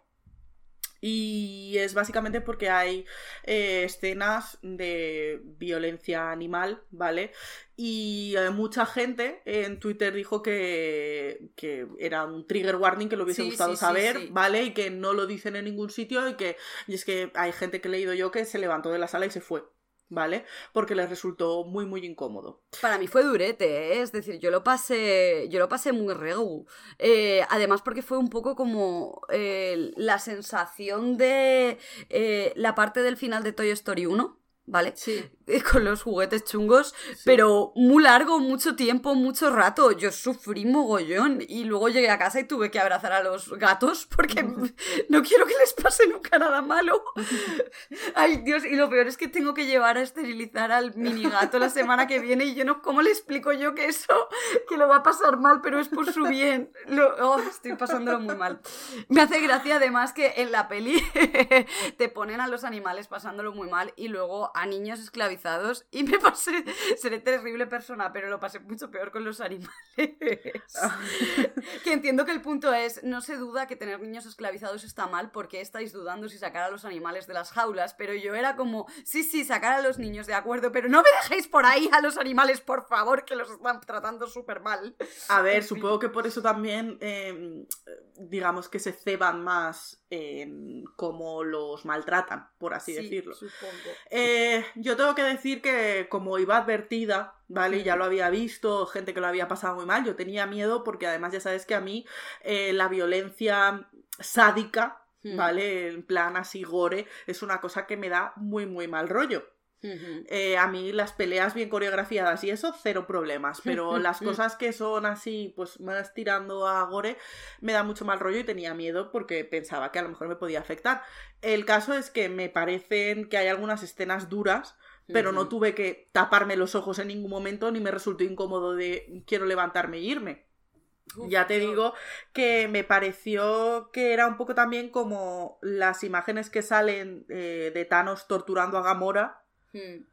Y es básicamente porque hay eh, escenas de violencia animal, ¿vale? Y eh, mucha gente en Twitter dijo que, que, era un trigger warning que lo hubiese gustado saber, ¿vale? Y que no lo dicen en ningún sitio y que y es que hay gente que he leído yo que se levantó de la sala y se fue. ¿Vale? Porque les resultó muy, muy incómodo. Para mí fue durete, ¿eh? es decir, yo lo pasé, yo lo pasé muy regu. Eh, además porque fue un poco como eh, la sensación de la parte del final de Toy Story 1, ¿vale? Sí. *laughs* con los juguetes chungos, pero muy largo, mucho tiempo, mucho rato. Yo sufrí mogollón y luego llegué a casa y tuve que abrazar a los gatos porque *laughs* no quiero que les pase nunca nada malo. *laughs* Ay, Dios, y lo peor es que tengo que llevar a esterilizar al mini gato la semana que viene y yo no, ¿cómo le explico yo que eso, que lo va a pasar mal, pero es por su bien? Oh, estoy pasándolo muy mal. Me hace gracia además que en la peli te ponen a los animales pasándolo muy mal y luego a niños esclavizados y me pasé, *laughs* seré terrible persona, pero lo pasé mucho peor con los animales. *laughs* que entiendo que el punto es, no se duda que tener niños esclavizados está mal porque estáis dudando si sacar a los animales de las jaulas, pero yo era como, sí, sí, sacar a los niños, de acuerdo, pero no me dejéis por ahí a los animales, por favor, que los están tratando súper mal. A ver, supongo que por eso también, em, digamos que se ceban más en cómo los maltratan, por así decirlo. Eh, yo tengo que decir que como iba advertida, ¿vale? Ya lo había visto, gente que lo había pasado muy mal, yo tenía miedo porque además ya sabes que a mí eh, la violencia sádica, hmm. ¿vale? En plan así gore, es una cosa que me da muy, muy mal rollo. Eh, a mí las peleas bien coreografiadas y eso, cero problemas. Pero *laughs* las cosas que son así, pues más tirando a gore, me da mucho mal rollo y tenía miedo porque pensaba que a lo mejor me podía afectar. El caso es que me parecen que hay algunas escenas duras, pero no tuve que taparme los ojos en ningún momento ni me resultó incómodo de quiero levantarme e irme. ya te digo que me pareció que era un poco también como las imágenes que salen eh, de Thanos torturando a Gamora Hmm.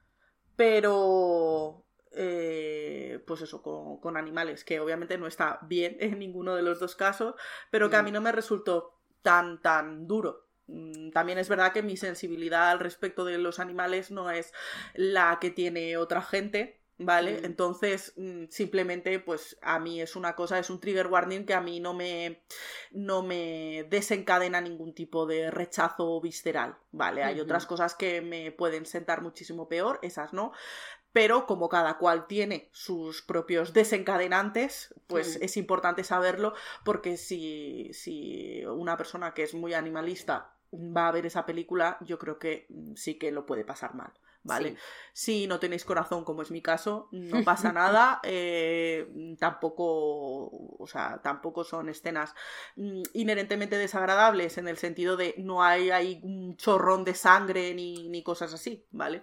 Pero, eh, pues eso, con, animales, que obviamente no está bien *laughs* en ninguno de los dos casos, pero que a mí hmm. no me resultó tan, tan duro. Mm, también es verdad que mi sensibilidad al respecto de los animales no es la que tiene otra gente, ¿vale? Mm. Entonces, mm, simplemente, pues a mí es una cosa, es un trigger warning que a mí no me, no me desencadena ningún tipo de rechazo visceral, ¿vale? Hay otras cosas que me pueden sentar muchísimo peor, esas no. Pero como cada cual tiene sus propios desencadenantes, pues es importante saberlo porque si, si una persona que es muy animalista va a ver esa película, yo creo que mm, sí que lo puede pasar mal. ¿Vale? Si no tenéis corazón, como es mi caso, no *laughs* pasa nada. Eh, tampoco, o sea, tampoco son escenas mm, inherentemente desagradables en el sentido de no hay, hay un chorrón de sangre ni, ni cosas así, ¿vale?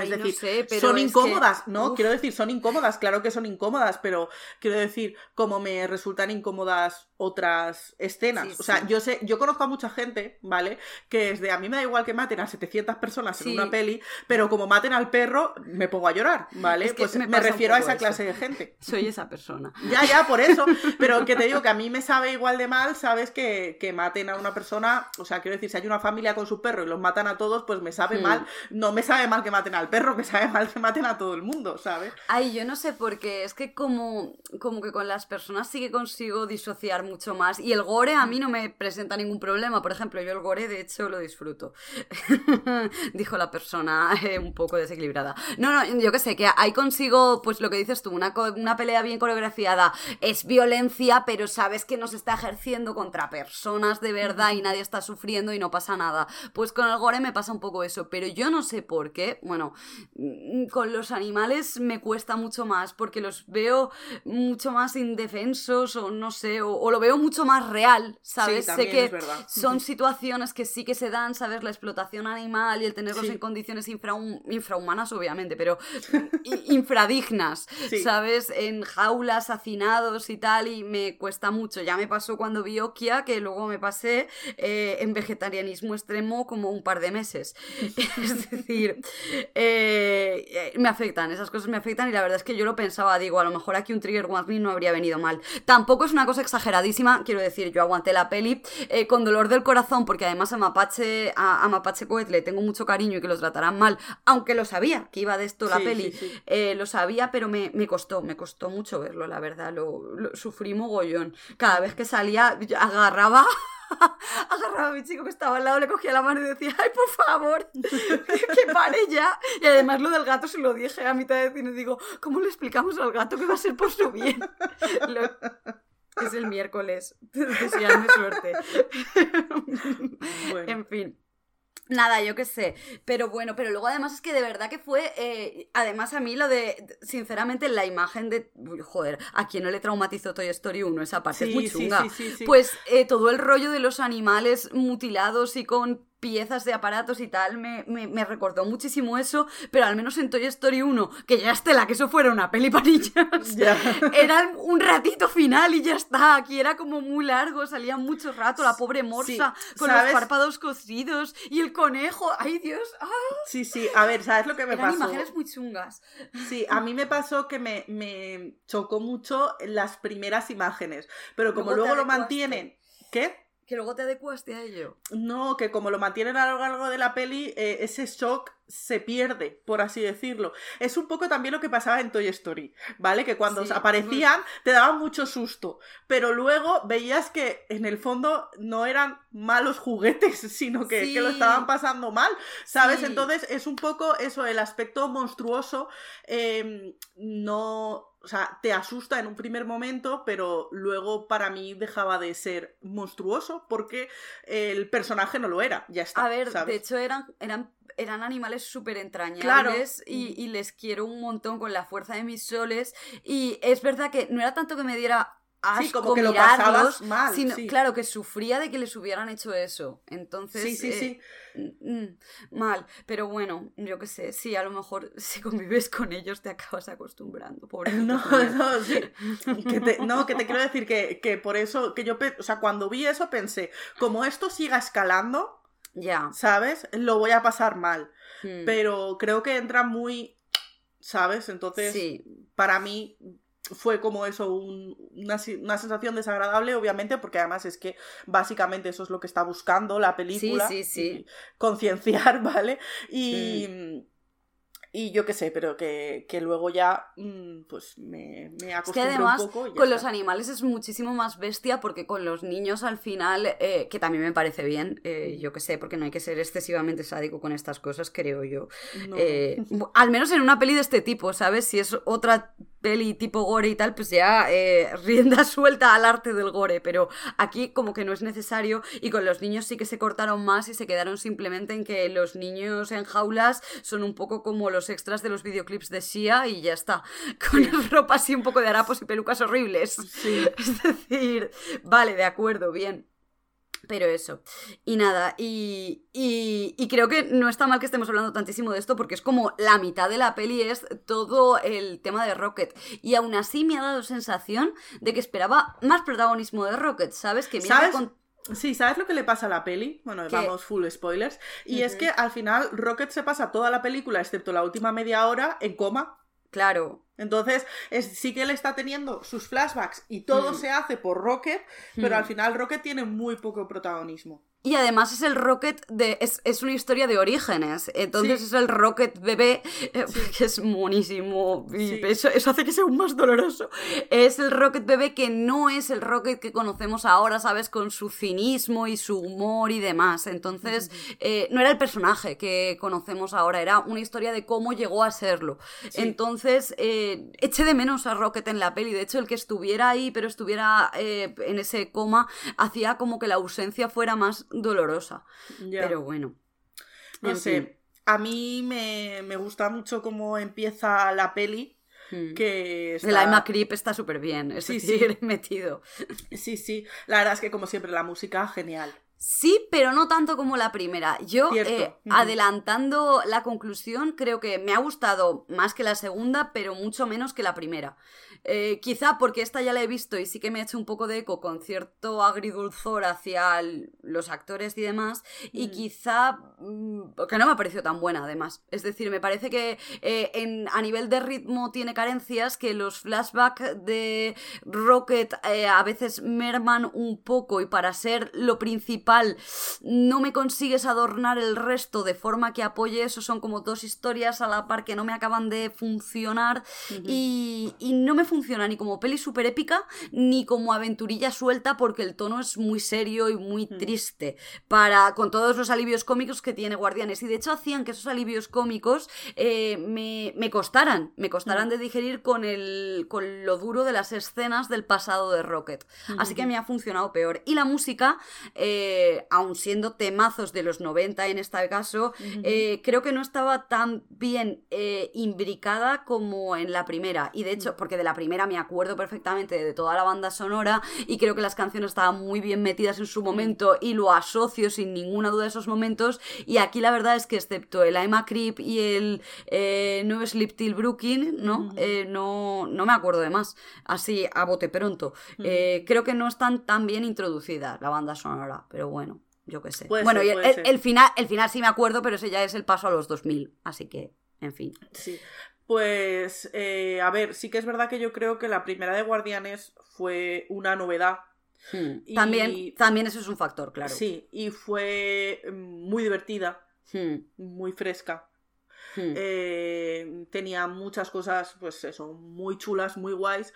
Es decir, son incómodas, ¿no? Quiero decir, son incómodas, claro que son incómodas, pero quiero decir, como me resultan incómodas otras escenas. o sea, yo sé, yo conozco a mucha gente, ¿vale? Que es de a mí me da igual que maten a 700 personas en una peli, pero como maten al perro, me pongo a llorar, ¿vale? pues me, refiero a esa clase de gente. Soy esa persona. Ya, ya, por eso. *laughs* Pero que te digo que a mí me sabe igual de mal, ¿sabes? Que, que maten a una persona. O sea, quiero decir, si hay una familia con su perro y los matan a todos, pues me sabe hmm. mal. No me sabe mal que maten al perro, que sabe mal que maten a todo el mundo, ¿sabes? Ay, yo no sé por qué. Es que como, como que con las personas sí que consigo disociar mucho más. Y el gore a mí no me presenta ningún problema. Por ejemplo, yo el gore de hecho lo disfruto. *laughs* Dijo la persona eh, un poco desequilibrada. No, no, yo que sé, que ahí consigo, pues lo que dices tú, una, una pelea bien coreografiada es violencia, pero sabes que no se está ejerciendo contra personas de verdad y nadie está sufriendo y no pasa nada. Pues con el gore me pasa un poco eso, pero yo no sé por qué. Bueno, mm, con los animales me cuesta mucho más porque los veo mucho más indefensos o no sé, o lo veo mucho más real, ¿sabes? sé que son situaciones que sí que se dan, ¿sabes? La explotación animal y el tenerlos en condiciones infrahumanas, obviamente, pero infradignas, ¿sabes? En jaulas, hacinados y tal, y me cuesta mucho. Ya me pasó cuando vi Okia, que luego me pasé eh, en vegetarianismo extremo como un par de meses. *laughs* es decir, eh, eh, me afectan, esas cosas me afectan y la verdad es que yo lo pensaba, digo, a lo mejor aquí un trigger warning no habría venido mal. Tampoco es una cosa exageradísima, quiero decir, yo aguanté la peli eh, con dolor del corazón, porque además a Mapache, a, Mapache Coet le tengo mucho cariño y que los tratarán mal, aunque lo sabía que iba de esto la peli, eh, lo sabía, pero me, costó, me costó mucho verlo, la verdad, lo, sufrí mogollón. Cada vez que salía, agarraba *laughs* *laughs* agarraba a mi chico que estaba al lado, le cogía la mano y decía, ay, por favor, *laughs* que pare ya. Y además lo del gato se lo dije a mitad de cine, digo, ¿cómo le explicamos al gato que va a ser por su bien? *laughs* Es el miércoles. Desearme suerte. En fin. Nada, yo qué sé. Pero bueno, pero luego además es que de verdad que fue. Eh, además, a mí lo de. Sinceramente, la imagen de. Joder, a quien no le traumatizó Toy Story 1, esa parte es muy chunga. pues eh, todo el rollo de los animales mutilados y con piezas de aparatos y tal, me, me, recordó muchísimo eso, pero al menos en Toy Story 1, que ya la que eso fuera una peli para niños, *laughs* era un ratito final y ya está. Aquí era como muy largo, salía mucho rato la pobre morsa con los párpados cocidos y el conejo. ¡Ay, Dios! ¡Ah! Sí, sí, a ver, ¿sabes lo que me Eran pasó? imágenes muy chungas. Sí, a mí me pasó que me, me chocó mucho las primeras imágenes, pero como luego lo mantienen. ¿Qué? Que luego te adecuaste a ello. No, que como lo mantienen a lo largo de la peli, eh, ese shock se pierde, por así decirlo. Es un poco también lo que pasaba en Toy Story, ¿vale? Que cuando aparecían te daban mucho susto, pero luego veías que en el fondo no eran malos juguetes, *laughs* sino que, lo estaban pasando mal, ¿sabes? Entonces es un poco eso, el aspecto monstruoso, em, no o sea, te asusta en un primer momento, pero luego para mí dejaba de ser monstruoso porque el personaje no lo era, ya está. A ver, de hecho eran, eran, eran animales súper entrañables y, y les quiero un montón con la fuerza de mis soles y es verdad que no era tanto que me diera asco sí, como que lo pasabas mal, sino, claro, que sufría de que les hubieran hecho eso. Entonces, sí, sí, eh, sí. Mal, pero bueno, yo qué sé, sí, a lo mejor *laughs* si convives con ellos te acabas acostumbrando, pobre. *laughs* No, no, sí. *laughs* que te, no, que te quiero decir que, que por eso, que yo, o sea, cuando vi eso pensé, como esto siga escalando, ya. ¿sabes? Lo voy a pasar mal. Hmm. Pero creo que entra muy, ¿sabes? Entonces, para mí fue como eso, una, sensación desagradable, obviamente, porque además es que básicamente eso es lo que está buscando la película. Sí, sí, Concienciar, *laughs* ¿vale? Y. Mm. Y yo qué sé, pero que, luego ya mm, pues me, me acostumbré es que además, un poco. con los animales es muchísimo más bestia porque con los niños al final, eh, que también me parece bien, eh, yo qué sé, porque no hay que ser excesivamente sádico con estas cosas, creo yo. Eh, *laughs* al menos en una peli de este tipo, ¿sabes? Si es otra peli tipo gore y tal, pues ya *laughs* rienda suelta al arte del gore, pero aquí como que no es necesario y con los niños sí que se cortaron más y se quedaron simplemente en que los niños en jaulas son un poco como los extras de los videoclips de Sia y ya está. *laughs* Con *laughs* ropa así un poco de harapos y pelucas horribles. Es decir, vale, de acuerdo, bien. Pero eso. Y nada, y, y, creo que no está mal que estemos hablando tantísimo de esto porque es como la mitad de la peli es todo el tema de Rocket. Y aún así me ha dado sensación de que esperaba más protagonismo de Rocket, ¿sabes? Que mira Con Sí, ¿sabes lo que le pasa a la peli? Bueno, vamos full spoilers. Y es que al final Rocket se pasa toda la película, excepto la última media hora, en coma. Claro. Entonces, sí que él está teniendo sus flashbacks y todo mm. se hace por Rocket, pero al mm. final Rocket tiene muy poco protagonismo. Y además es el Rocket de. Es, una historia de orígenes. Entonces es el Rocket bebé, eh, que es monísimo. Y eso, hace que sea aún más doloroso. Es el Rocket bebé que no es el Rocket que conocemos ahora, ¿sabes? Con su cinismo y su humor y demás. Entonces, eh, no era el personaje que conocemos ahora, era una historia de cómo llegó a serlo. Entonces, eh, eché de menos a Rocket en la peli. De hecho, el que estuviera ahí, pero estuviera en ese coma, hacía como que la ausencia fuera más dolorosa. Pero bueno. No sé. A mí me, gusta mucho cómo empieza la peli. Hmm. Que El Alma Creep está súper bien, es sí, sí. *laughs* metido. Sí, sí. La verdad es que, como siempre, la música, genial. Sí, pero no tanto como la primera. Yo, eh, adelantando la conclusión, creo que me ha gustado más que la segunda, pero mucho menos que la primera. Eh, quizá porque esta ya la he visto y sí que me ha hecho un poco de eco con cierto agridulzor hacia los actores y demás. Y mm. quizá mm, porque no me ha parecido tan buena, además. Es decir, me parece que eh, en, a nivel de ritmo tiene carencias, que los flashbacks de Rocket a veces merman un poco y para ser lo principal no me consigues adornar el resto de forma que apoye eso, son como dos historias a la par que no me acaban de funcionar y, no me funciona ni como peli super épica ni como aventurilla suelta porque el tono es muy serio y muy triste. Para con todos los alivios cómicos que tiene Guardianes. Y de hecho hacían que esos alivios cómicos eh, me, me, costaran, me costaran de digerir con, el, con lo duro de las escenas del pasado de Rocket. Así que me ha funcionado peor. Y la música... Eh, aun siendo temazos de los 90 en este caso, eh, creo que no estaba tan bien eh, imbricada como en la primera. Y de hecho, porque de la primera me acuerdo perfectamente de toda la banda sonora y creo que las canciones estaban muy bien metidas en su momento y lo asocio sin ninguna duda a esos momentos. Y aquí la verdad es que excepto el I'm a Creep y el No Sleep Till Brooklyn, ¿no? no, no me acuerdo de más. Así, a bote pronto. creo que no están tan bien introducidas la banda sonora, pero bueno, yo qué sé. bueno, y el, final, el final sí me acuerdo, pero ese ya es el paso a los 2000, así que, en fin. Sí. Pues, eh, a ver, sí que es verdad que yo creo que la primera de Guardianes fue una novedad. Hmm. También, también eso es un factor, claro. Sí, y fue mm, muy divertida, hmm. muy fresca. Hmm. Eh, tenía muchas cosas, pues eso, muy chulas, muy guays.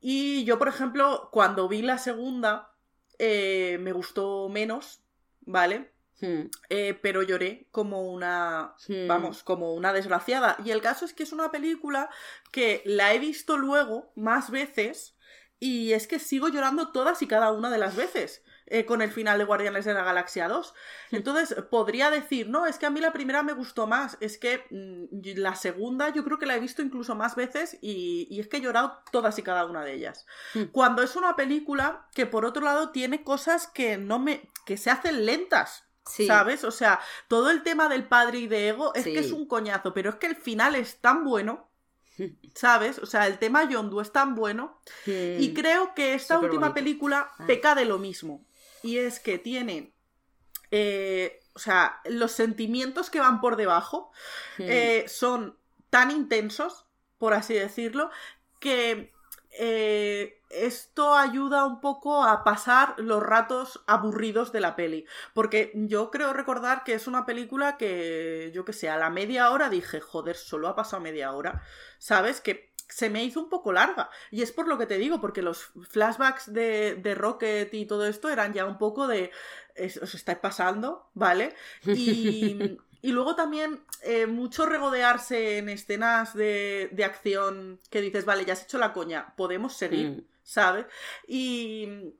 Y yo, por ejemplo, cuando vi la segunda, eh, me gustó menos, ¿vale? Hmm. Eh, pero lloré como una, hmm. vamos, como una desgraciada. Y el caso es que es una película que la he visto luego más veces y es que sigo llorando todas y cada una de las veces. Eh, con el final de Guardianes de la Galaxia 2. Entonces, podría decir, no, es que a mí la primera me gustó más, es que mm, la segunda yo creo que la he visto incluso más veces y, es que he llorado todas y cada una de ellas. Hmm. Cuando es una película que por otro lado tiene cosas que no me... que se hacen lentas. ¿Sabes? O sea, todo el tema del padre y de ego es que es un coñazo, pero es que el final es tan bueno *laughs* ¿Sabes? O sea, el tema Yondu es tan bueno. Y creo que esta última película ah. peca de lo mismo y es que tiene, eh, o sea, los sentimientos que van por debajo hmm. eh, son tan intensos, por así decirlo, que eh, esto ayuda un poco a pasar los ratos aburridos de la peli. Porque yo creo recordar que es una película que, yo que sé, a la media hora dije, joder, solo ha pasado media hora. ¿Sabes? Que se me hizo un poco larga. Y es por lo que te digo, porque los flashbacks de, de Rocket y todo esto eran ya un poco de. os estáis pasando, ¿vale? Y. *laughs* Y luego también eh, mucho regodearse en escenas de, de, acción que dices, vale, ya has hecho la coña, podemos seguir, mm. ¿Sabes? Y,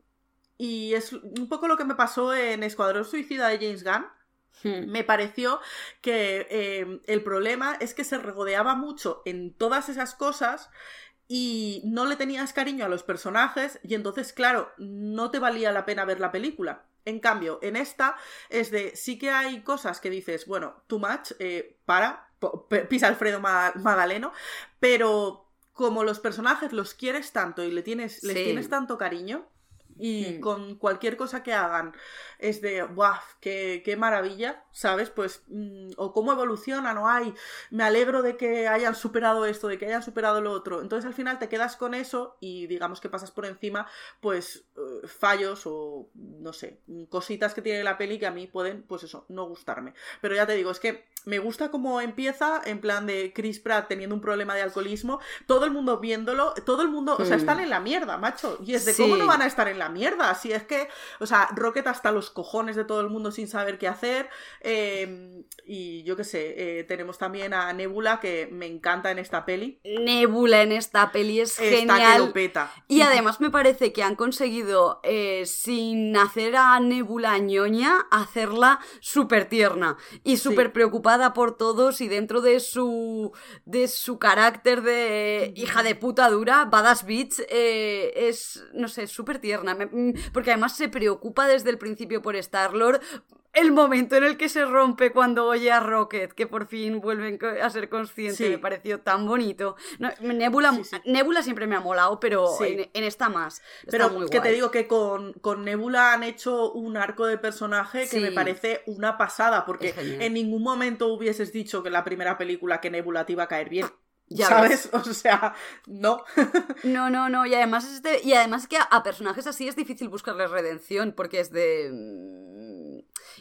y es un poco lo que me pasó en Escuadrón Suicida de James Gunn, Hmm. Me pareció que em, el problema es que se regodeaba mucho en todas esas cosas y no le tenías cariño a los personajes y entonces, claro, no te valía la pena ver la película. En cambio, en esta es de sí que hay cosas que dices, bueno, too much, eh, para, pisa Alfredo Magdaleno, pero como los personajes los quieres tanto y le tienes, les tienes tanto cariño, y hmm. con cualquier cosa que hagan es de, ¡buah! Qué, qué maravilla! ¿Sabes? Pues, mm, o cómo evolucionan, o ay, me alegro de que hayan superado esto, de que hayan superado lo otro. Entonces al final te quedas con eso y digamos que pasas por encima, pues, eh, fallos o, no sé, cositas que tiene la peli que a mí pueden, pues eso, no gustarme. Pero ya te digo, es que me gusta cómo empieza, en plan de Chris Pratt teniendo un problema de alcoholismo, todo el mundo viéndolo, todo el mundo, o sea, están en la mierda, macho. Y es de cómo no van a estar en la mierda. Si es que, o sea, Rocket hasta los cojones de todo el mundo sin saber qué hacer. Em, y yo qué sé, eh, tenemos también a Nebula que me encanta en esta peli. Nebula en esta peli es genial. Y además me parece que han conseguido, eh, sin hacer a Nebula ñoña, hacerla súper tierna y súper preocupada por todos y dentro de su, de su carácter de hija de puta dura, badass bitch, eh, es, no sé, súper tierna. Mm, porque además se preocupa desde el principio por Star-Lord, el momento en el que se rompe cuando oye a Rocket, que por fin vuelven a ser conscientes, me pareció tan bonito. Nebula, Nebula siempre me ha molado, pero en, esta más. pero que te digo que con, con, Nebula han hecho un arco de personaje que me parece una pasada, porque en ningún momento hubieses dicho que la primera película que Nebula te iba a caer bien. Ya ¿Sabes? *laughs* O sea, no. *laughs* no, no, no. Y además, es y además que a, personajes así es difícil buscarles redención porque es de...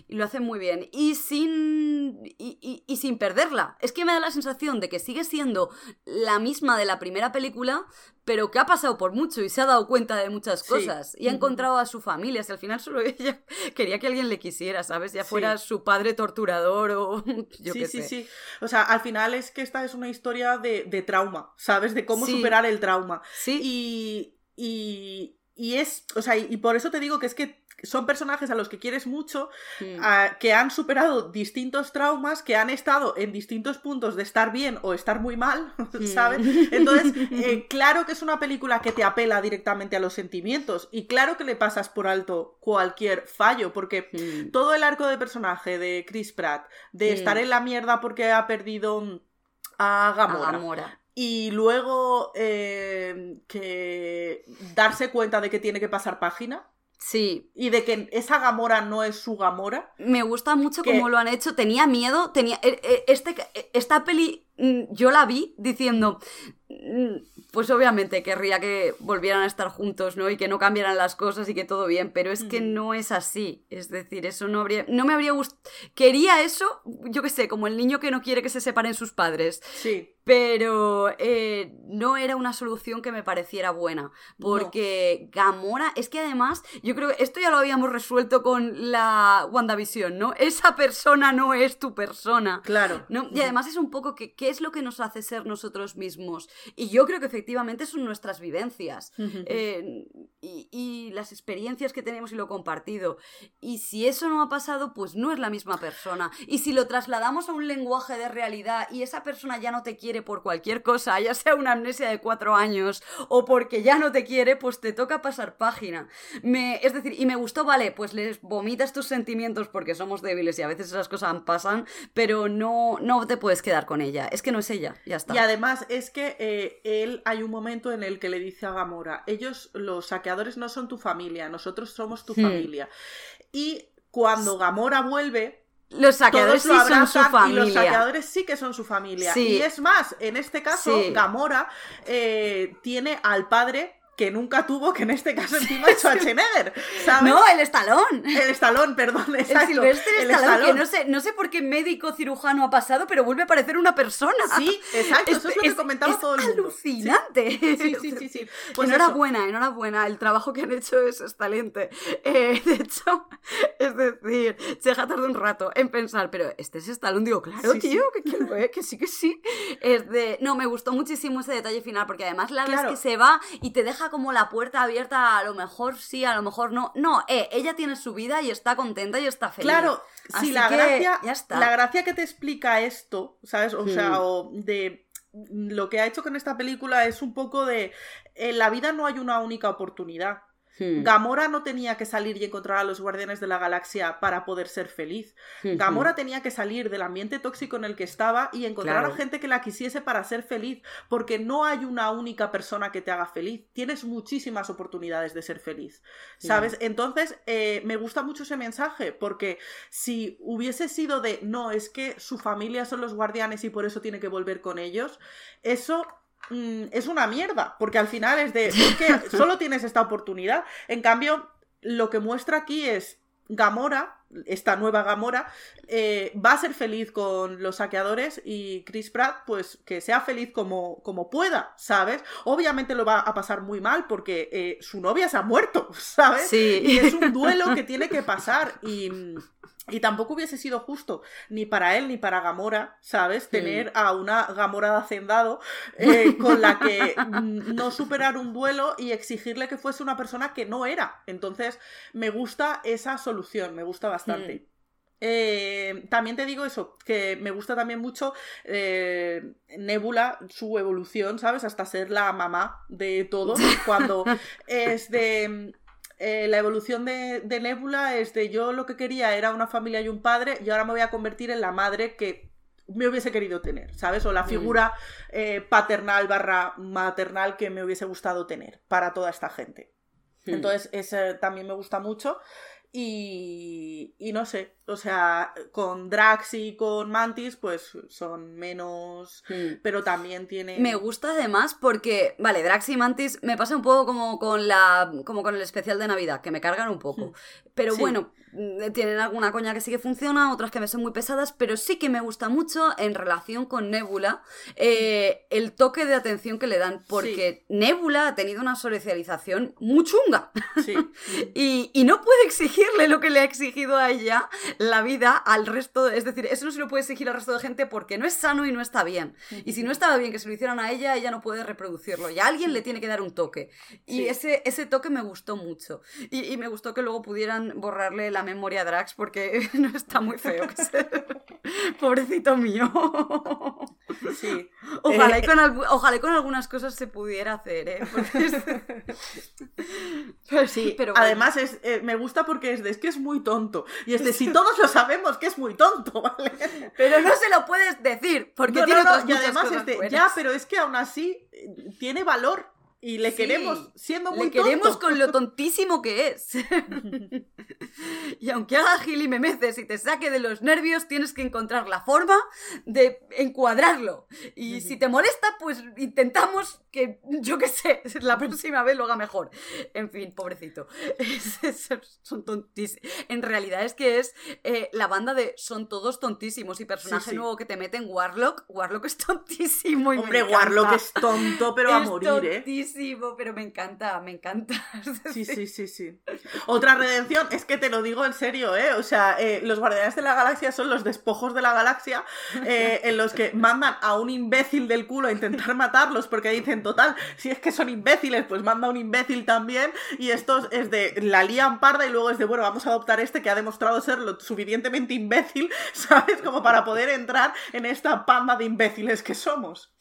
Y lo hacen muy bien. Y sin... Y, y, sin perderla. Es que me da la sensación de que sigue siendo la misma de la primera película, pero que ha pasado por mucho y se ha dado cuenta de muchas cosas y ha encontrado a su familia. Si al final solo *laughs* ella quería que alguien le quisiera, ¿sabes? Ya fuera su padre torturador o *laughs* yo sí, qué sí, Sí, O sea, al final es que esta es una historia de, de trauma, ¿sabes? De cómo superar el trauma. Sí. Y, y, y es, o sea, y por eso te digo que es que son personajes a los que quieres mucho, Mm. a- que han superado distintos traumas, que han estado en distintos puntos de estar bien o estar muy mal, *laughs* ¿sabes? Entonces, eh, *laughs* claro que es una película que te apela directamente a los sentimientos y claro que le pasas por alto cualquier fallo, porque Mm. todo el arco de personaje de Chris Pratt, de estar en la mierda porque ha perdido mm, a Gamora. A Gamora. Y luego eh, que darse cuenta de que tiene que pasar página Sí, y de que esa Gamora no es su Gamora. me gusta mucho Que- cómo lo han hecho. Tenía miedo, tenía. eh, eh, Este, esta peli mm, yo la vi diciendo. Mm, Pues obviamente querría que volvieran a estar juntos, ¿no? Y que no cambiaran las cosas y que todo bien, pero es que no es así. Es decir, eso no habría. No me habría gustado. Quería eso, yo qué sé, como el niño que no quiere que se separen sus padres. Sí. Pero eh, no era una solución que me pareciera buena. Porque Gamora, es que además, yo creo que esto ya lo habíamos resuelto con la WandaVision, ¿no? Esa persona no es tu persona. Claro. ¿no? Y además es un poco que qué es lo que nos hace ser nosotros mismos. Y yo creo que efectivamente son nuestras vivencias. Eh, y, y las experiencias que tenemos y lo compartido. Y si eso no ha pasado, pues no es la misma persona. Y si lo trasladamos a un lenguaje de realidad y esa persona ya no te quiere por cualquier cosa, ya sea una amnesia de cuatro años o porque ya no te quiere, pues te toca pasar página. Me, es decir, y me gustó, vale, pues les vomitas tus sentimientos porque somos débiles y a veces esas cosas pasan, pero no, no te puedes quedar con ella. Es que no es ella, ya está. Y además es que eh, él hay un momento en el que le dice a Gamora, ellos, los saqueadores, no son tu familia, nosotros somos tu Hmm. familia. Y cuando Gamora vuelve, Los saqueadores sí lo son su abrazan y los saqueadores sí que son su familia. Sí. Y es más, en este caso, Sí. Gamora eh, tiene al padre que nunca tuvo, que en este caso *laughs* encima es Schwarzenegger, ¿sabes? No, el estalón. El estalón, perdón, El exacto. Silvestre el Stallone, que Stallone. no sé, no sé por qué médico cirujano ha pasado, pero vuelve a parecer una persona. Sí, exacto, eso es lo que comentaba es todo el mundo. alucinante. Sí, sí, sí, sí, sí. *laughs* Pues enhorabuena, enhorabuena. El trabajo que han hecho es excelente. Eh, de hecho, es decir, Cheja tardó un rato en pensar, pero este es Stallone. Digo, claro, Sí, sí. tío, que, que es, que sí, que sí. Es de... No, me gustó muchísimo ese detalle final, porque además la Claro. ves que se va y te deja como la puerta abierta, a lo mejor sí, a lo mejor no. No, eh, ella tiene su vida y está contenta y está feliz. Claro, Así si la que gracia, ya está. la gracia que te explica esto, ¿sabes? O sea, Hmm. o de lo que ha hecho con esta película es un poco de en la vida no hay una única oportunidad. Hmm. Gamora no tenía que salir y encontrar a los guardianes de la galaxia para poder ser feliz. Hmm, Gamora tenía que salir del ambiente tóxico en el que estaba y encontrar Claro. a gente que la quisiese para ser feliz, porque no hay una única persona que te haga feliz. Tienes muchísimas oportunidades de ser feliz, ¿sabes? Entonces, eh, me gusta mucho ese mensaje, porque si hubiese sido de, no, es que su familia son los guardianes y por eso tiene que volver con ellos, eso mm, es una mierda, porque al final es de, es que *laughs* solo tienes esta oportunidad. En cambio, lo que muestra aquí es Gamora, esta nueva Gamora, eh, va a ser feliz con los saqueadores y Chris Pratt, pues que sea feliz como, como pueda, ¿sabes? Obviamente lo va a pasar muy mal porque eh, su novia se ha muerto, *laughs* ¿sabes? Sí. Y es un duelo que tiene que pasar y... Y tampoco hubiese sido justo ni para él ni para Gamora, ¿sabes? Tener a una Gamora de hacendado eh, con la que mm, no superar un duelo y exigirle que fuese una persona que no era. Entonces, me gusta esa solución, me gusta bastante. Eh, también te digo eso, que me gusta también mucho eh, Nebula, su evolución, ¿sabes? Hasta ser la mamá de todos, *laughs* cuando es de... eh, la evolución de, de Nebula es de yo lo que quería era una familia y un padre y ahora me voy a convertir en la madre que me hubiese querido tener, ¿sabes? O la figura eh, paternal barra maternal que me hubiese gustado tener para toda esta gente. Hmm. Entonces, ese también me gusta mucho. Y, y no sé, o sea, con Drax y con Mantis, pues son menos. Hmm. Pero también tienen. Me gusta además porque, vale, Drax y Mantis me pasa un poco como con la como con el especial de Navidad, que me cargan un poco. Pero Sí. bueno, tienen alguna coña que sí que funciona, otras que me son muy pesadas, pero sí que me gusta mucho en relación con Nebula eh, el toque de atención que le dan, porque Nebula ha tenido una socialización muy chunga. Sí. *laughs* Y, y no puede exigirle lo que le ha exigido a ella la vida al resto, es decir, eso no se lo puede exigir al resto de gente porque no es sano y no está bien. Y si no estaba bien que se lo hicieran a ella, ella no puede reproducirlo. Y a alguien le tiene que dar un toque. Y ese, ese toque me gustó mucho. Y, me gustó que luego pudieran borrarle la memoria a Drax porque *laughs* no está muy feo. *laughs* Pobrecito mío. Sí. Ojalá, y eh, con, ojalá con algunas cosas se pudiera hacer, ¿eh? Sí, pero además es, eh, me gusta porque es de, es que es muy tonto. Y es de, si todos lo sabemos que es muy tonto, *laughs* ¿vale? Pero no se lo puedes decir, porque tiene Y además es de, ya, pero es que aún así eh, tiene valor y le queremos siendo muy Le queremos con lo tontísimo que es. *laughs* y aunque haga gil y memeces y te saque de los nervios, tienes que encontrar la forma de encuadrarlo. Y si te molesta, pues intentamos que, yo qué sé, la próxima vez lo haga mejor. En fin, pobrecito. *laughs* son tontísimos. En realidad es que es eh, la banda de son todos tontísimos y personaje nuevo que te mete en Warlock. Warlock es tontísimo. Y Hombre, Warlock es tonto, pero a morir, ¿eh? Pero me encanta, me encanta. *laughs* Sí, sí, sí, sí. Otra redención, es que te lo digo en serio, ¿eh? O sea, eh, los guardianes de la galaxia son los despojos de la galaxia eh, *laughs* en los que mandan a un imbécil del culo a intentar *laughs* matarlos porque dicen, total, si es que son imbéciles, pues manda a un imbécil también y esto es de la lían parda y luego es de, bueno, vamos a adoptar este que ha demostrado ser lo suficientemente imbécil, ¿sabes? Como para poder entrar en esta panda de imbéciles que somos.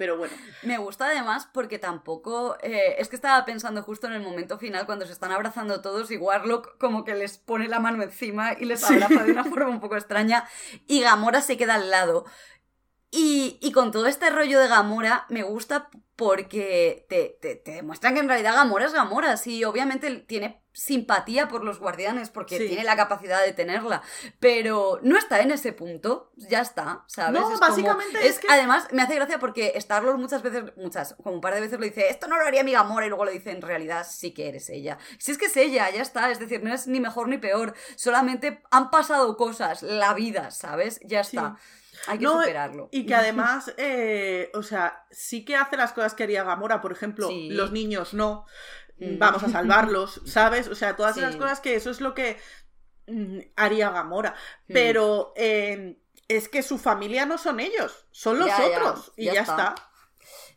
Pero bueno. Me gusta además porque tampoco. Eh, es que estaba pensando justo en el momento final cuando se están abrazando todos y Warlock como que les pone la mano encima y les abraza de una forma un poco extraña y Gamora se queda al lado. Y, y, con todo este rollo de Gamora me gusta porque te, te, demuestran que en realidad Gamora es Gamora. Sí, obviamente tiene simpatía por los guardianes porque tiene la capacidad de tenerla, pero no está en ese punto, ya está, ¿sabes? No, básicamente es, que... Además, me hace gracia porque Star-Lord muchas veces, muchas, como un par de veces lo dice, esto no lo haría mi Gamora y luego le dice, en realidad sí que eres ella. Si es que es ella, ya está, es decir, no es ni mejor ni peor, solamente han pasado cosas, la vida, ¿sabes? Ya está. Hay que superarlo. Y que además, *laughs* eh, o sea, sí que hace las cosas que haría Gamora, por ejemplo, los niños no, mm. vamos a salvarlos, *laughs* ¿sabes? O sea, todas esas cosas que eso es lo que mm, haría Gamora. Mm. Pero eh, es que su familia no son ellos, son los otros. y ya, está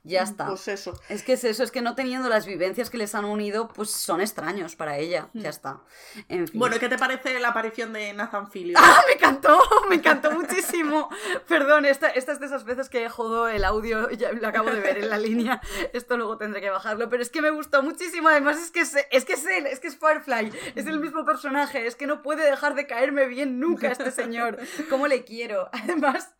ya está. Pues eso. Es que es eso, es que no teniendo las vivencias que les han unido, pues son extraños para ella. Ya está. En fin. Bueno, ¿qué te parece la aparición de Nathan Fillion? ¡Ah! Me encantó, me encantó muchísimo. *laughs* Perdón, esta, es de esas veces que jodo el audio, ya lo acabo de ver en la línea. Esto luego tendré que bajarlo, pero es que me gustó muchísimo. Además, es que es, es que es él, es que es Firefly, es el mismo personaje, es que no puede dejar de caerme bien nunca este señor. ¿Cómo le quiero? Además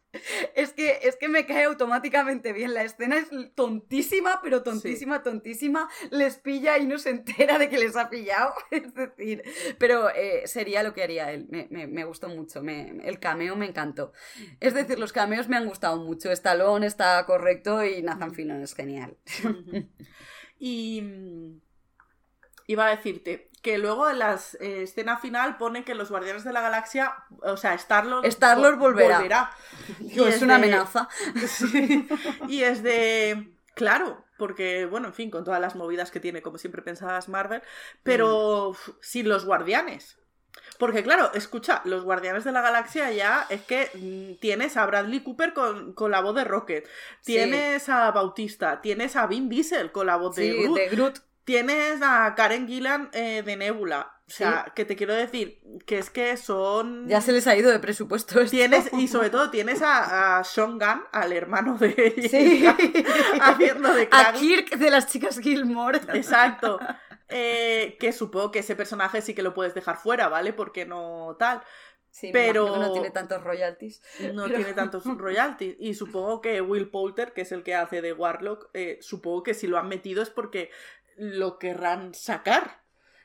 es que, es que me cae automáticamente bien. La escena es tontísima, pero tontísima, tontísima. Les pilla y no se entera de que les ha pillado. *laughs* Es decir, pero eh, sería lo que haría él. Me, gustó mucho. el cameo me encantó. Es decir, los cameos me han gustado mucho. Stallone está correcto y Nathan Fillion es genial. y mm, iba a decirte, que luego en la eh, escena final pone que los Guardianes de la Galaxia, o sea, Star-Lord Star volverá. *laughs* es, una amenaza. *laughs* Y es de... Claro, porque, bueno, en fin, con todas las movidas que tiene, como siempre pensadas Marvel, pero mm. sin los guardianes. Porque, claro, escucha, los Guardianes de la Galaxia ya es que mm, tienes a Bradley Cooper con, la voz de Rocket, tienes a Bautista, tienes a Vin Diesel con la voz de, de Groot. Tienes a Karen Gillan eh, de Nebula. O sea, que te quiero decir que es que son. Ya se les ha ido de presupuesto. Tienes, y sobre todo tienes a, a Sean Gunn, al hermano de sí. *laughs* haciendo de A Kirk de las chicas Gilmore. Exacto. *laughs* Eh, que supongo que ese personaje sí que lo puedes dejar fuera, ¿vale? Porque no tal. Sí, pero no tiene tantos royalties. No tiene tantos *laughs* royalties. Y supongo que Will Poulter, que es el que hace de Warlock, eh, supongo que si lo han metido es porque lo querrán sacar.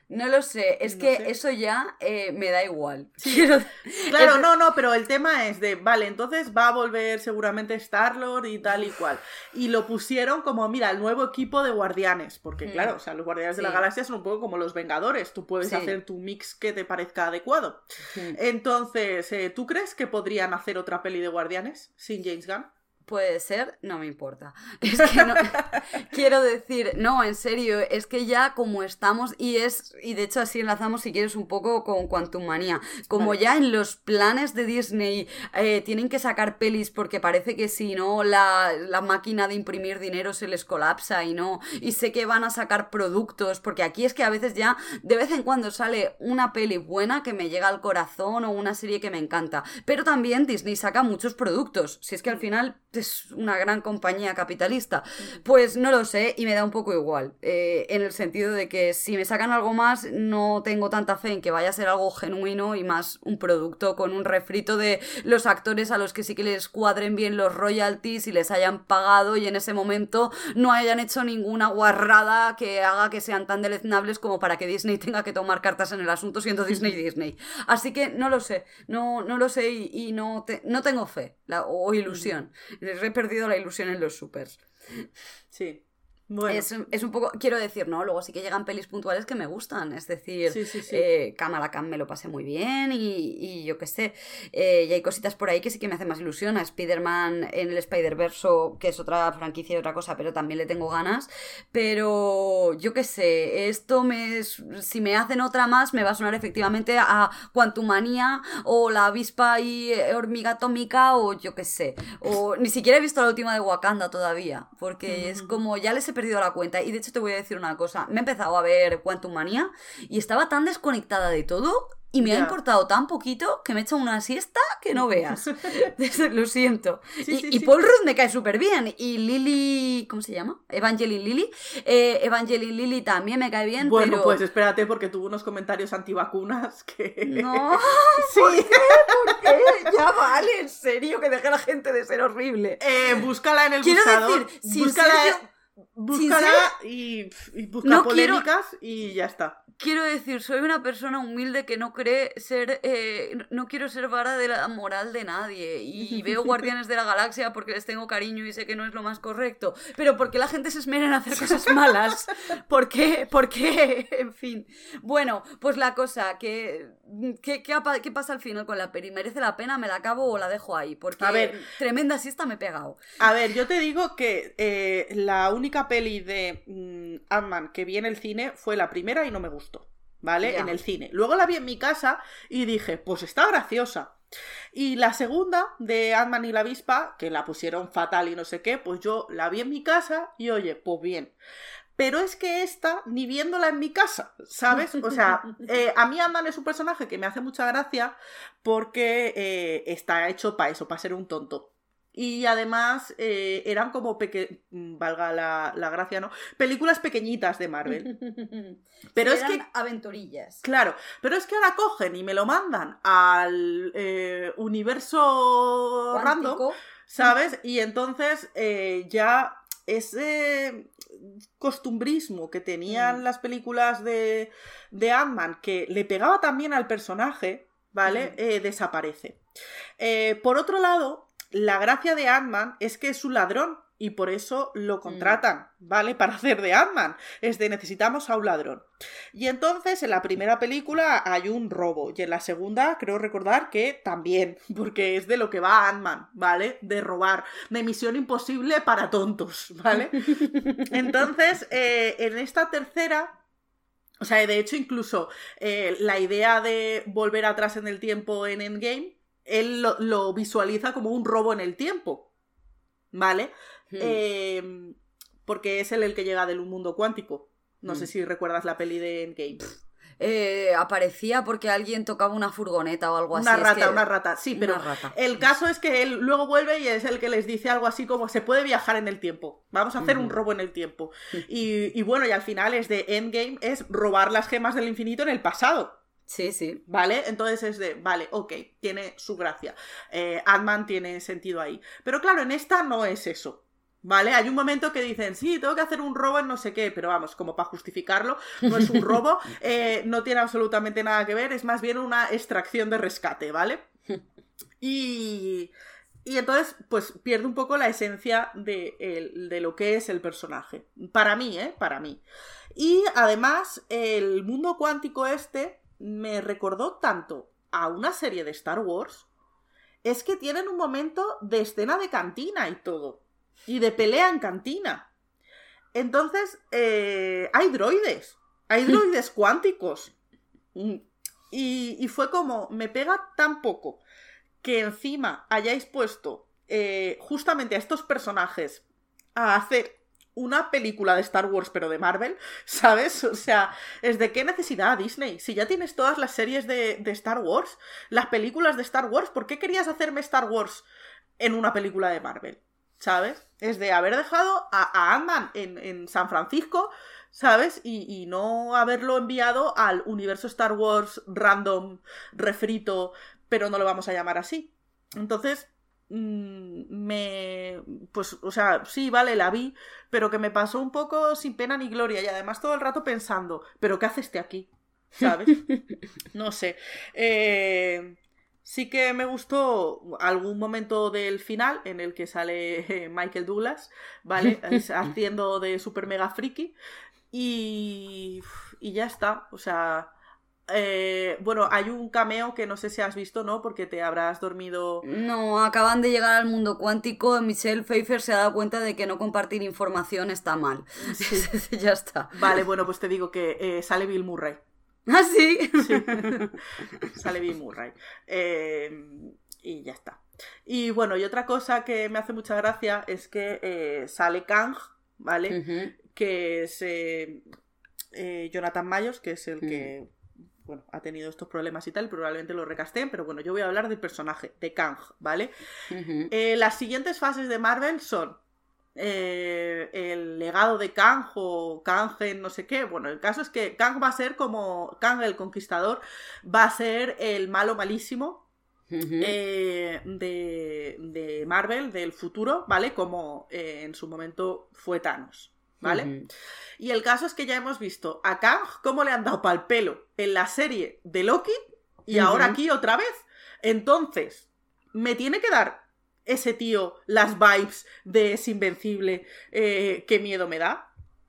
No lo sé, es que eso ya eh, me da igual. *laughs* Claro, no, no, pero el tema es de, vale, entonces va a volver seguramente Star-Lord y tal y cual. Y lo pusieron como, mira, el nuevo equipo de guardianes, porque mm. claro, o sea, los guardianes de la galaxia son un poco como los Vengadores, tú puedes hacer tu mix que te parezca adecuado. Entonces, eh, ¿tú crees que podrían hacer otra peli de guardianes sin James Gunn? Puede ser, no me importa. *laughs* Es que no, *laughs* quiero decir, no, en serio, es que ya como estamos, y es, y de hecho así enlazamos si quieres un poco con Quantum Manía, como ya en los planes de Disney eh, tienen que sacar pelis porque parece que si no la, la, máquina de imprimir dinero se les colapsa y no, y sé que van a sacar productos, porque aquí es que a veces ya de vez en cuando sale una peli buena que me llega al corazón o una serie que me encanta, pero también Disney saca muchos productos, si es que al final es una gran compañía capitalista. Pues no lo sé y me da un poco igual, eh, en el sentido de que si me sacan algo más no tengo tanta fe en que vaya a ser algo genuino y más un producto con un refrito de los actores a los que sí que les cuadren bien los royalties y les hayan pagado y en ese momento no hayan hecho ninguna guarrada que haga que sean tan deleznables como para que Disney tenga que tomar cartas en el asunto siendo Disney Disney. Así que no lo sé, no, no lo sé y, no, no tengo fe o ilusión. Les he perdido la ilusión en los supers. Sí. Es, un poco, quiero decir, ¿no? Luego sí que llegan pelis puntuales que me gustan, es decir, sí, eh, Kamala Khan me lo pasé muy bien y, yo qué sé, eh, y hay cositas por ahí que sí que me hacen más ilusión, a Spider-Man en el Spider-Verse, que es otra franquicia y otra cosa, pero también le tengo ganas, pero yo qué sé, esto me, si me hacen otra más me va a sonar efectivamente a Quantumania o la avispa y hormiga atómica o yo qué sé, o ni siquiera he visto la última de Wakanda todavía, porque es como ya les he perdido la cuenta. Y de hecho te voy a decir una cosa. Me he empezado a ver Quantum Manía y estaba tan desconectada de todo y me ha importado tan poquito que me he hecho una siesta que no veas. *laughs* *laughs* Lo siento. y, Paul Rudd me cae súper bien. Y Lily, ¿cómo se llama? Evangeline Lily. Eh, Evangeline Lily también me cae bien. Bueno, pues espérate porque tuvo unos comentarios antivacunas que... No. *laughs* sí. ¿Por qué? ¿Por qué? Ya vale, en serio, que deje a la gente de ser horrible. Eh, búscala en el Quiero buscador. Decir, búscala búscala y, y, busca polémicas y ya está quiero decir, soy una persona humilde que no cree ser, eh, no quiero ser vara de la moral de nadie y *laughs* veo Guardianes de la Galaxia porque les tengo cariño y sé que no es lo más correcto, pero porque la gente se esmera en hacer cosas *laughs* malas, ¿por qué? ¿Por qué? *laughs* En fin. Bueno, pues la cosa, que, ¿qué, qué, pasa al final con la peli? ¿Merece la pena? ¿Me la acabo o la dejo ahí? Porque a ver, tremenda siesta me he pegado. A ver, yo te digo que eh, la única peli de mm, Ant-Man que vi en el cine fue la primera y no me gustó. ¿Vale? En el cine. Luego la vi en mi casa y dije, pues está graciosa. Y la segunda, de Ant-Man y la avispa, que la pusieron fatal y no sé qué, pues yo la vi en mi casa y oye, pues bien. Pero es que esta, ni viéndola en mi casa, ¿sabes? O sea, *laughs* eh, a mí Ant-Man es un personaje que me hace mucha gracia porque eh, está hecho para eso, para ser un tonto. Y además eh, eran como peque mm, valga la, gracia, ¿no? Películas pequeñitas de Marvel. *laughs* Pero es que. Aventurillas. Claro, pero es que ahora cogen y me lo mandan al eh, universo random, ¿sabes? Y entonces eh, ya ese costumbrismo que tenían mm. las películas de, de Ant-Man, que le pegaba también al personaje, ¿vale? desaparece. por otro lado, la gracia de Ant-Man es que es un ladrón y por eso lo mm. contratan, ¿vale? *laughs* Para hacer de Ant-Man. Es de necesitamos a un ladrón. Y entonces en la primera película hay un robo y en la segunda creo recordar que también, *laughs* porque es de lo que va Ant-Man, ¿vale? De robar, de misión imposible para tontos, *laughs* ¿vale? Entonces, eh, en esta tercera o sea, de hecho, incluso eh, la idea de volver atrás en el tiempo en Endgame él lo, visualiza como un robo en el tiempo. ¿Vale? Hmm. Em, porque es él el que llega del mundo cuántico. No sé hmm. si recuerdas la peli de Endgame. Eh, aparecía porque alguien tocaba una furgoneta o algo así. Una rata, una rata, sí, pero el caso es que él luego vuelve y es el que les dice algo así como se puede viajar en el tiempo, vamos a hacer un robo en el tiempo. Y, y, bueno, y al final es de Endgame, es robar las gemas del infinito en el pasado. Sí, sí. ¿Vale? Entonces es de, vale, ok, tiene su gracia. Eh, Ant-Man tiene sentido ahí. Pero claro, en esta no es eso. ¿Vale? Hay un momento que dicen, sí, tengo que hacer un robo en no sé qué, pero vamos, como para justificarlo, no es un robo, *laughs* eh, no tiene absolutamente nada que ver, es más bien una extracción de rescate, ¿vale? Y, y entonces, pues pierde un poco la esencia de, de, lo que es el personaje. Para mí, ¿eh? Para mí. Y además, el mundo cuántico este me recordó tanto a una serie de Star Wars es que tienen un momento de escena de cantina y todo. Y de pelea en cantina. Entonces, eh, hay droides. Hay *laughs* droides cuánticos. Mm, y, fue como, me pega tan poco que encima hayáis puesto eh, justamente a estos personajes a hacer una película de Star Wars, pero de Marvel, *laughs* ¿sabes? O sea, ¿es de qué necesidad Disney? Si ya tienes todas las series de, Star Wars, las películas de Star Wars, ¿por qué querías hacerme Star Wars en una película de Marvel? ¿Sabes? Es de haber dejado a, Ant-Man en, San Francisco, ¿sabes? Y, y, no haberlo enviado al universo Star Wars random, refrito, pero no lo vamos a llamar así. Entonces, me pues o sea sí vale la vi pero que me pasó un poco sin pena ni gloria y además todo el rato pensando pero qué hace este aquí sabes *laughs* no sé. Eh, sí que me gustó algún momento del final en el que sale *laughs* Michael Douglas vale *laughs* haciendo de super mega friki y y ya está o sea eh, bueno, hay un cameo que no sé si has visto, ¿no? Porque te habrás dormido. No, acaban de llegar al mundo cuántico. Michelle Pfeiffer se ha dado cuenta de que no compartir información está mal. *laughs* ya está. Vale, bueno, pues te digo que eh, sale Bill Murray. *laughs* ¿Ah, sí? *laughs* sale Bill Murray. Eh, y ya está. Y bueno, y otra cosa que me hace mucha gracia es que sale Kang, ¿vale? Que es Jonathan Mayos, que es el que mm bueno, ha tenido estos problemas y tal, probablemente lo recasteen, pero bueno, yo voy a hablar del personaje, de Kang, ¿vale? Eh, las siguientes fases de Marvel son eh, el legado de Kang o Kang en no sé qué. Bueno, el caso es que Kang va a ser como Kang el Conquistador, va a ser el malo malísimo. Eh, de, de, Marvel del futuro, ¿vale? Como en su momento fue Thanos. ¿Vale? Y el caso es que ya hemos visto a Kang cómo le han dado pal pelo en la serie de Loki y ahora aquí otra vez. Entonces, me tiene que dar ese tío las vibes de es invencible, eh, qué miedo me da.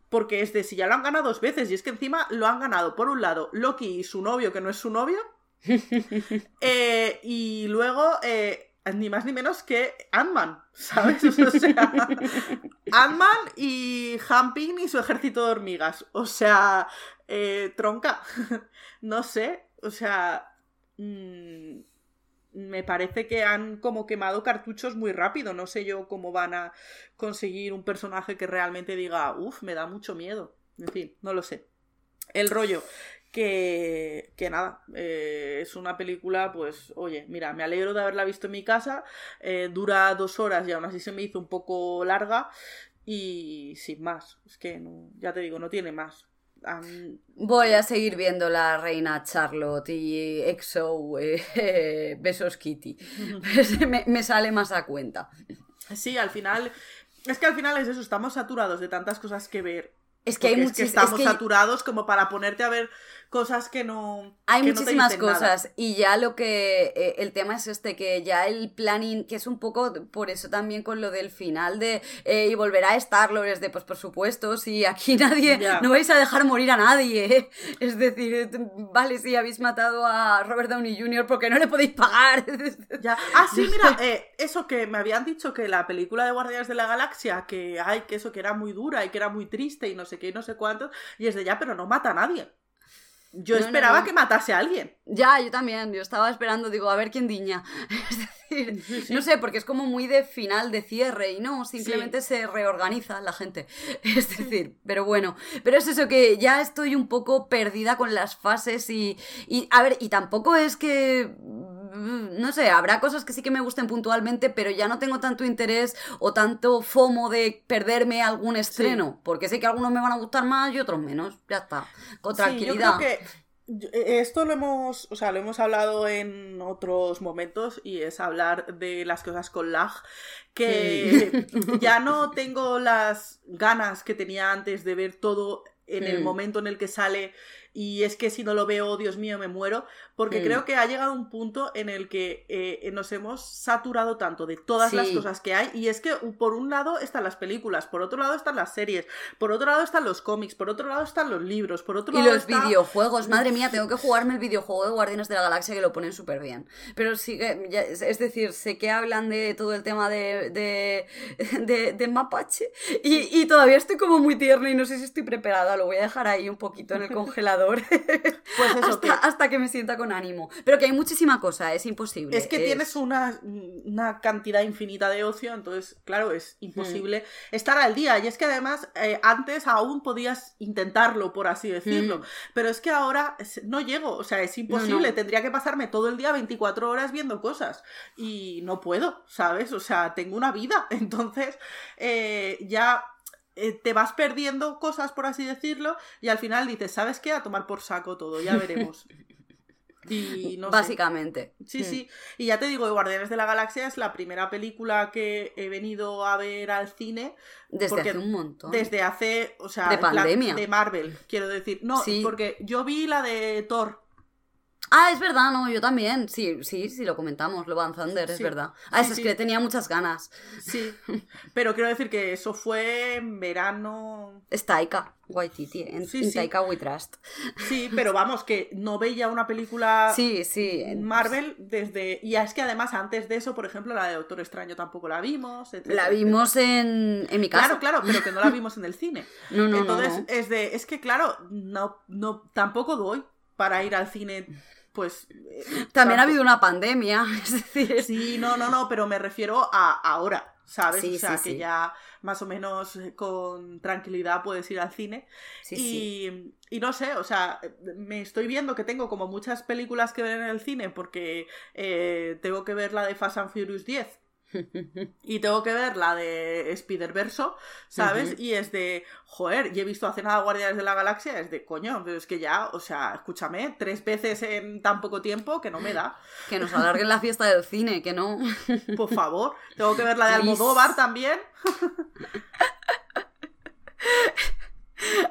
Porque es de si ya lo han ganado dos veces y es que encima lo han ganado, por un lado, Loki y su novio, que no es su novio. *laughs* Eh, y luego eh, ni más ni menos que Ant-Man, ¿sabes? *laughs* O sea, Ant-Man y Hamping y su ejército de hormigas. O sea, eh, tronca. *laughs* no sé, o sea, mm, me parece que han como quemado cartuchos muy rápido. No sé yo cómo van a conseguir un personaje que realmente diga, uff, me da mucho miedo. En fin, no lo sé. El rollo que, que nada, eh, es una película, pues, oye, mira, me alegro de haberla visto en mi casa, eh, dura dos horas y aún así se me hizo un poco larga y sin más, es que no, ya te digo, no tiene más. Voy a seguir viendo la reina Charlotte y EXO, eh, *laughs* Besos Kitty, *laughs* *laughs* me, me sale más a cuenta. Sí, al final, es que al final es eso, estamos saturados de tantas cosas que ver es que hay muchos, que estamos saturados como para ponerte a ver cosas que no. Hay muchísimas cosas. Y ya lo que. Eh, el tema es este, que ya el planning, que es un poco por eso también con lo del final de. Eh, y volverá a estar es de, pues por supuesto, si aquí *laughs* nadie. No vais a dejar morir a nadie. *laughs* Es decir, vale, si habéis matado a Robert Downey Jr. porque no le podéis pagar. *laughs* ya. Ah, sí, mira, eh, eso que me habían dicho que la película de Guardianes de la Galaxia, que hay, que eso que era muy dura y que era muy triste y no sé qué y no sé cuántos, y es de ya, pero no mata a nadie. Yo esperaba que matase a alguien. Ya, yo también. Yo estaba esperando, digo, a ver quién diña. *laughs* Es decir, no sé, porque es como muy de final, de cierre, y no, simplemente se reorganiza la gente. *laughs* Es decir, pero bueno. Pero es eso que ya estoy un poco perdida con las fases y. y a ver, y tampoco es que no sé, habrá cosas que sí que me gusten puntualmente, pero ya no tengo tanto interés o tanto fomo de perderme algún estreno, porque sé que algunos me van a gustar más y otros menos. Ya está, con tranquilidad. que eh, esto lo hemos, o sea, lo hemos hablado en otros momentos y es hablar de las cosas con lag que *laughs* ya no *laughs* tengo las ganas que tenía antes de ver todo en el momento en el que sale y es que si no lo veo, Dios mío, me muero, porque Mm. creo que ha llegado un punto en el que eh, nos hemos saturado tanto de todas las cosas que hay, y es que por un lado están las películas, por otro lado están las series, por otro lado están los cómics, por otro lado están los libros, por otro Y lado los está- videojuegos, madre mía, *laughs* tengo que jugarme el videojuego de Guardianes de la Galaxia que lo ponen súper bien. Pero sí es es decir, sé que hablan de todo el tema de, de, *laughs* de, de Mapache y, y todavía estoy como muy tierna y no sé si estoy preparada, lo voy a dejar ahí un poquito en el *laughs* congelador *laughs* Pues eso, hasta, que- hasta que me sienta con ánimo. Pero que hay muchísima cosa, es imposible. Es que tienes una, una cantidad infinita de ocio, entonces, claro, es imposible estar al día. Y es que además, eh, antes aún podías intentarlo, por así decirlo. Mm. Pero es que ahora no llego, o sea, es imposible. no. Tendría que pasarme todo el día 24 horas viendo cosas. Y no puedo, ¿sabes? O sea, tengo una vida. *laughs* Entonces, eh, ya eh, te vas perdiendo cosas, por así decirlo, y al final dices, ¿sabes qué? A tomar por saco todo, ya veremos. *laughs* Y no sé. Básicamente. Sí, sí. Y ya te digo, Guardianes de la Galaxia es la primera película que he venido a ver al cine Desde hace un montón. desde hace, o sea, De pandemia. de Marvel, quiero decir. No, Sí. porque yo vi la de Thor. Ah, es verdad, no, yo también. Sí, sí, sí, lo comentamos, lo Van Thunder, es Sí, verdad. Ah, sí, es sí. que tenía muchas ganas. Sí. Pero quiero decir que eso fue en verano. Es Taika Waititi, en, Sí, en. Taika We Trust. Sí, pero vamos, que no veía una película Sí, sí. en- Marvel desde. Y es que además antes de eso, por ejemplo, la de Doctor Extraño tampoco la vimos. etcétera, La vimos en, en mi casa. Claro, claro, pero que no la vimos en el cine. *laughs* No, no, Entonces, no, no. es de, es que claro, no, no, tampoco doy para ir al cine, pues. eh, *laughs* También ha habido una pandemia, *laughs* es decir. Sí, no, no, no, pero me refiero a ahora, ¿sabes? Sí, o sea, sí, que sí. ya más o menos eh, con tranquilidad puedes ir al cine. Sí, y, y no sé, o sea, me estoy viendo que tengo como muchas películas que ver en el cine porque eh, tengo que ver la de Fast and Furious 10. Y tengo que ver la de Spider-Verso, ¿sabes? Ujú. Y es de, joder, y he visto hace nada Guardianes de la Galaxia, es de, coño, pero es que ya, o sea, escúchame, tres veces en tan poco tiempo que no me da. Que nos alarguen la fiesta del cine, que no. *laughs* Por favor, tengo que ver la de. Almodóvar también. *laughs*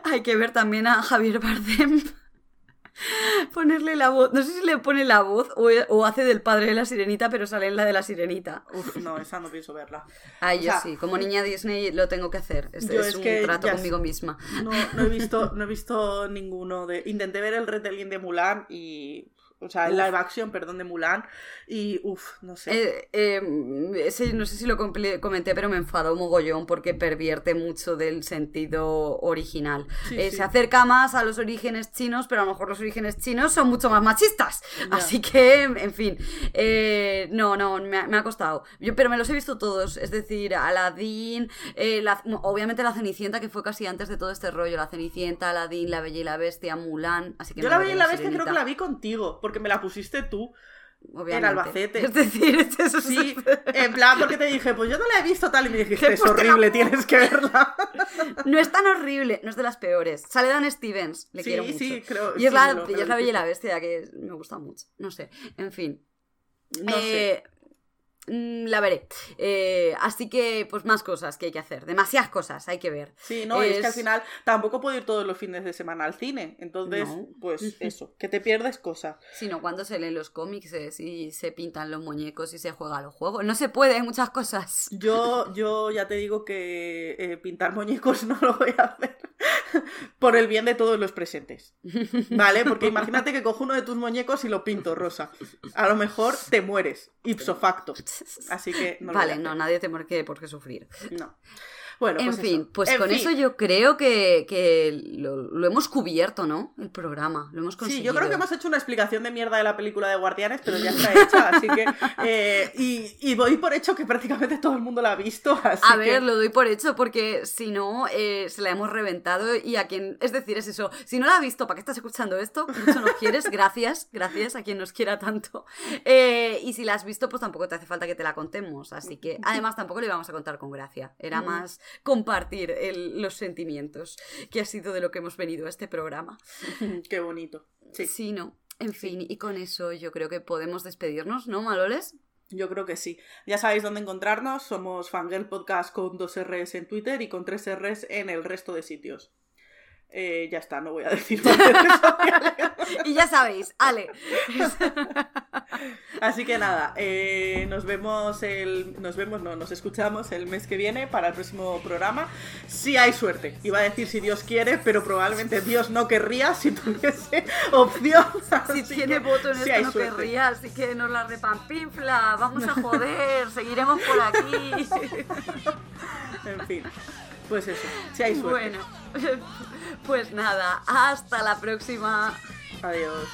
Hay que ver también a Javier Bardem. *laughs* Ponerle la voz. No sé si le pone la voz o, o hace del padre de la sirenita, pero sale en la de la sirenita. Uf, no, esa no pienso verla. O yo sea, sí. Como niña Disney lo tengo que hacer. Es, yo es es un que trato conmigo sé. misma. No, no he visto, *laughs* no he visto ninguno de. Intenté ver el retelling de Mulan y. O sea, el live action, perdón, de Mulan. Y uff, no sé. Eh, eh, ese no sé si lo comenté, pero me enfadó mogollón porque pervierte mucho del sentido original. Sí, Eh, sí. Se acerca más a los orígenes chinos, pero a lo mejor los orígenes chinos son mucho más machistas. Así que, en fin, eh, no, no, me ha, me ha costado. Yo, pero me los he visto todos, es decir, Aladdin, la- obviamente la Cenicienta, que fue casi antes de todo este rollo, la Cenicienta, Aladdin, La Bella y la Bestia, Mulan, así que Yo la vi en la bestia, creo que la vi contigo, porque me la pusiste tú. obviamente. Albacete. Es decir, *laughs* eso Sí, en plan, porque te dije, pues yo no la he visto tal, y me *laughs* dijiste, es la horrible, pongo". tienes que verla. *laughs* No es tan horrible, no es de las peores. Sale Dan Stevens, le Sí, quiero mucho. sí, creo- Y es sí, la, y es Bella y la. Bestia, que me gusta mucho. No sé, en fin. No sé. Eh, mm, La veré. Eh, así que, pues más cosas que hay que hacer. Demasiadas cosas hay que ver. Sí, no, y es que al es- final tampoco puedo ir todos los fines de semana al cine. Entonces, No. pues *laughs* eso, que te pierdes cosas. Sino cuando se leen los cómics eh, y se pintan los muñecos y se juega a los juegos. No se puede, hay muchas cosas. Yo, *laughs* yo ya te digo que eh, pintar muñecos *laughs* no lo voy a hacer por el bien de todos los presentes. ¿Vale? Porque imagínate que cojo uno de tus muñecos y lo pinto rosa. A lo mejor te mueres, ipso facto. Así que no vale, no, nadie tiene por qué, por qué sufrir. No. Bueno, en pues fin, eso. pues En con fin. eso yo creo que, que lo, lo hemos cubierto, ¿no? El programa, lo hemos Sí, conseguido. yo creo que hemos hecho una explicación de mierda de la película de Guardianes, pero ya está hecha, así que... *laughs* eh, y, y doy por hecho que prácticamente todo el mundo la ha visto, *laughs* así A que- ver, lo doy por hecho porque si no, eh, se la hemos reventado y a quien... Es decir, es eso. Si no la has visto, ¿para qué estás escuchando esto? Mucho nos quieres, *laughs* gracias, gracias a quien nos quiera tanto. Eh, y si la has visto, pues tampoco te hace falta que te la contemos. Así que, además, tampoco le íbamos a contar con gracia. Era Mm. más compartir el- los sentimientos, que ha sido de lo que hemos venido a este programa. *laughs* Qué bonito. Sí, Sí, no. En fin, y con eso yo creo que podemos despedirnos, ¿no, Maloles? yo creo que sí. Ya sabéis dónde encontrarnos, somos Fangirl Podcast con dos R's en Twitter y con tres R's en el resto de sitios. Eh, ya está, no voy a decir *laughs* más redes *laughs* sociales. y ya sabéis, Ale. *laughs* Así que nada, eh, nos vemos el. Nos vemos, no, nos escuchamos el mes que viene para el próximo programa. Si hay suerte. Iba a decir si Dios quiere, pero probablemente Dios no querría si tuviese opción. Si Así tiene que, voto en esto no suerte. querría, así que nos la repampinfla, vamos a joder, seguiremos por aquí. En fin. Pues eso, si hay suerte. Bueno, *laughs* pues nada, hasta la próxima. Adiós.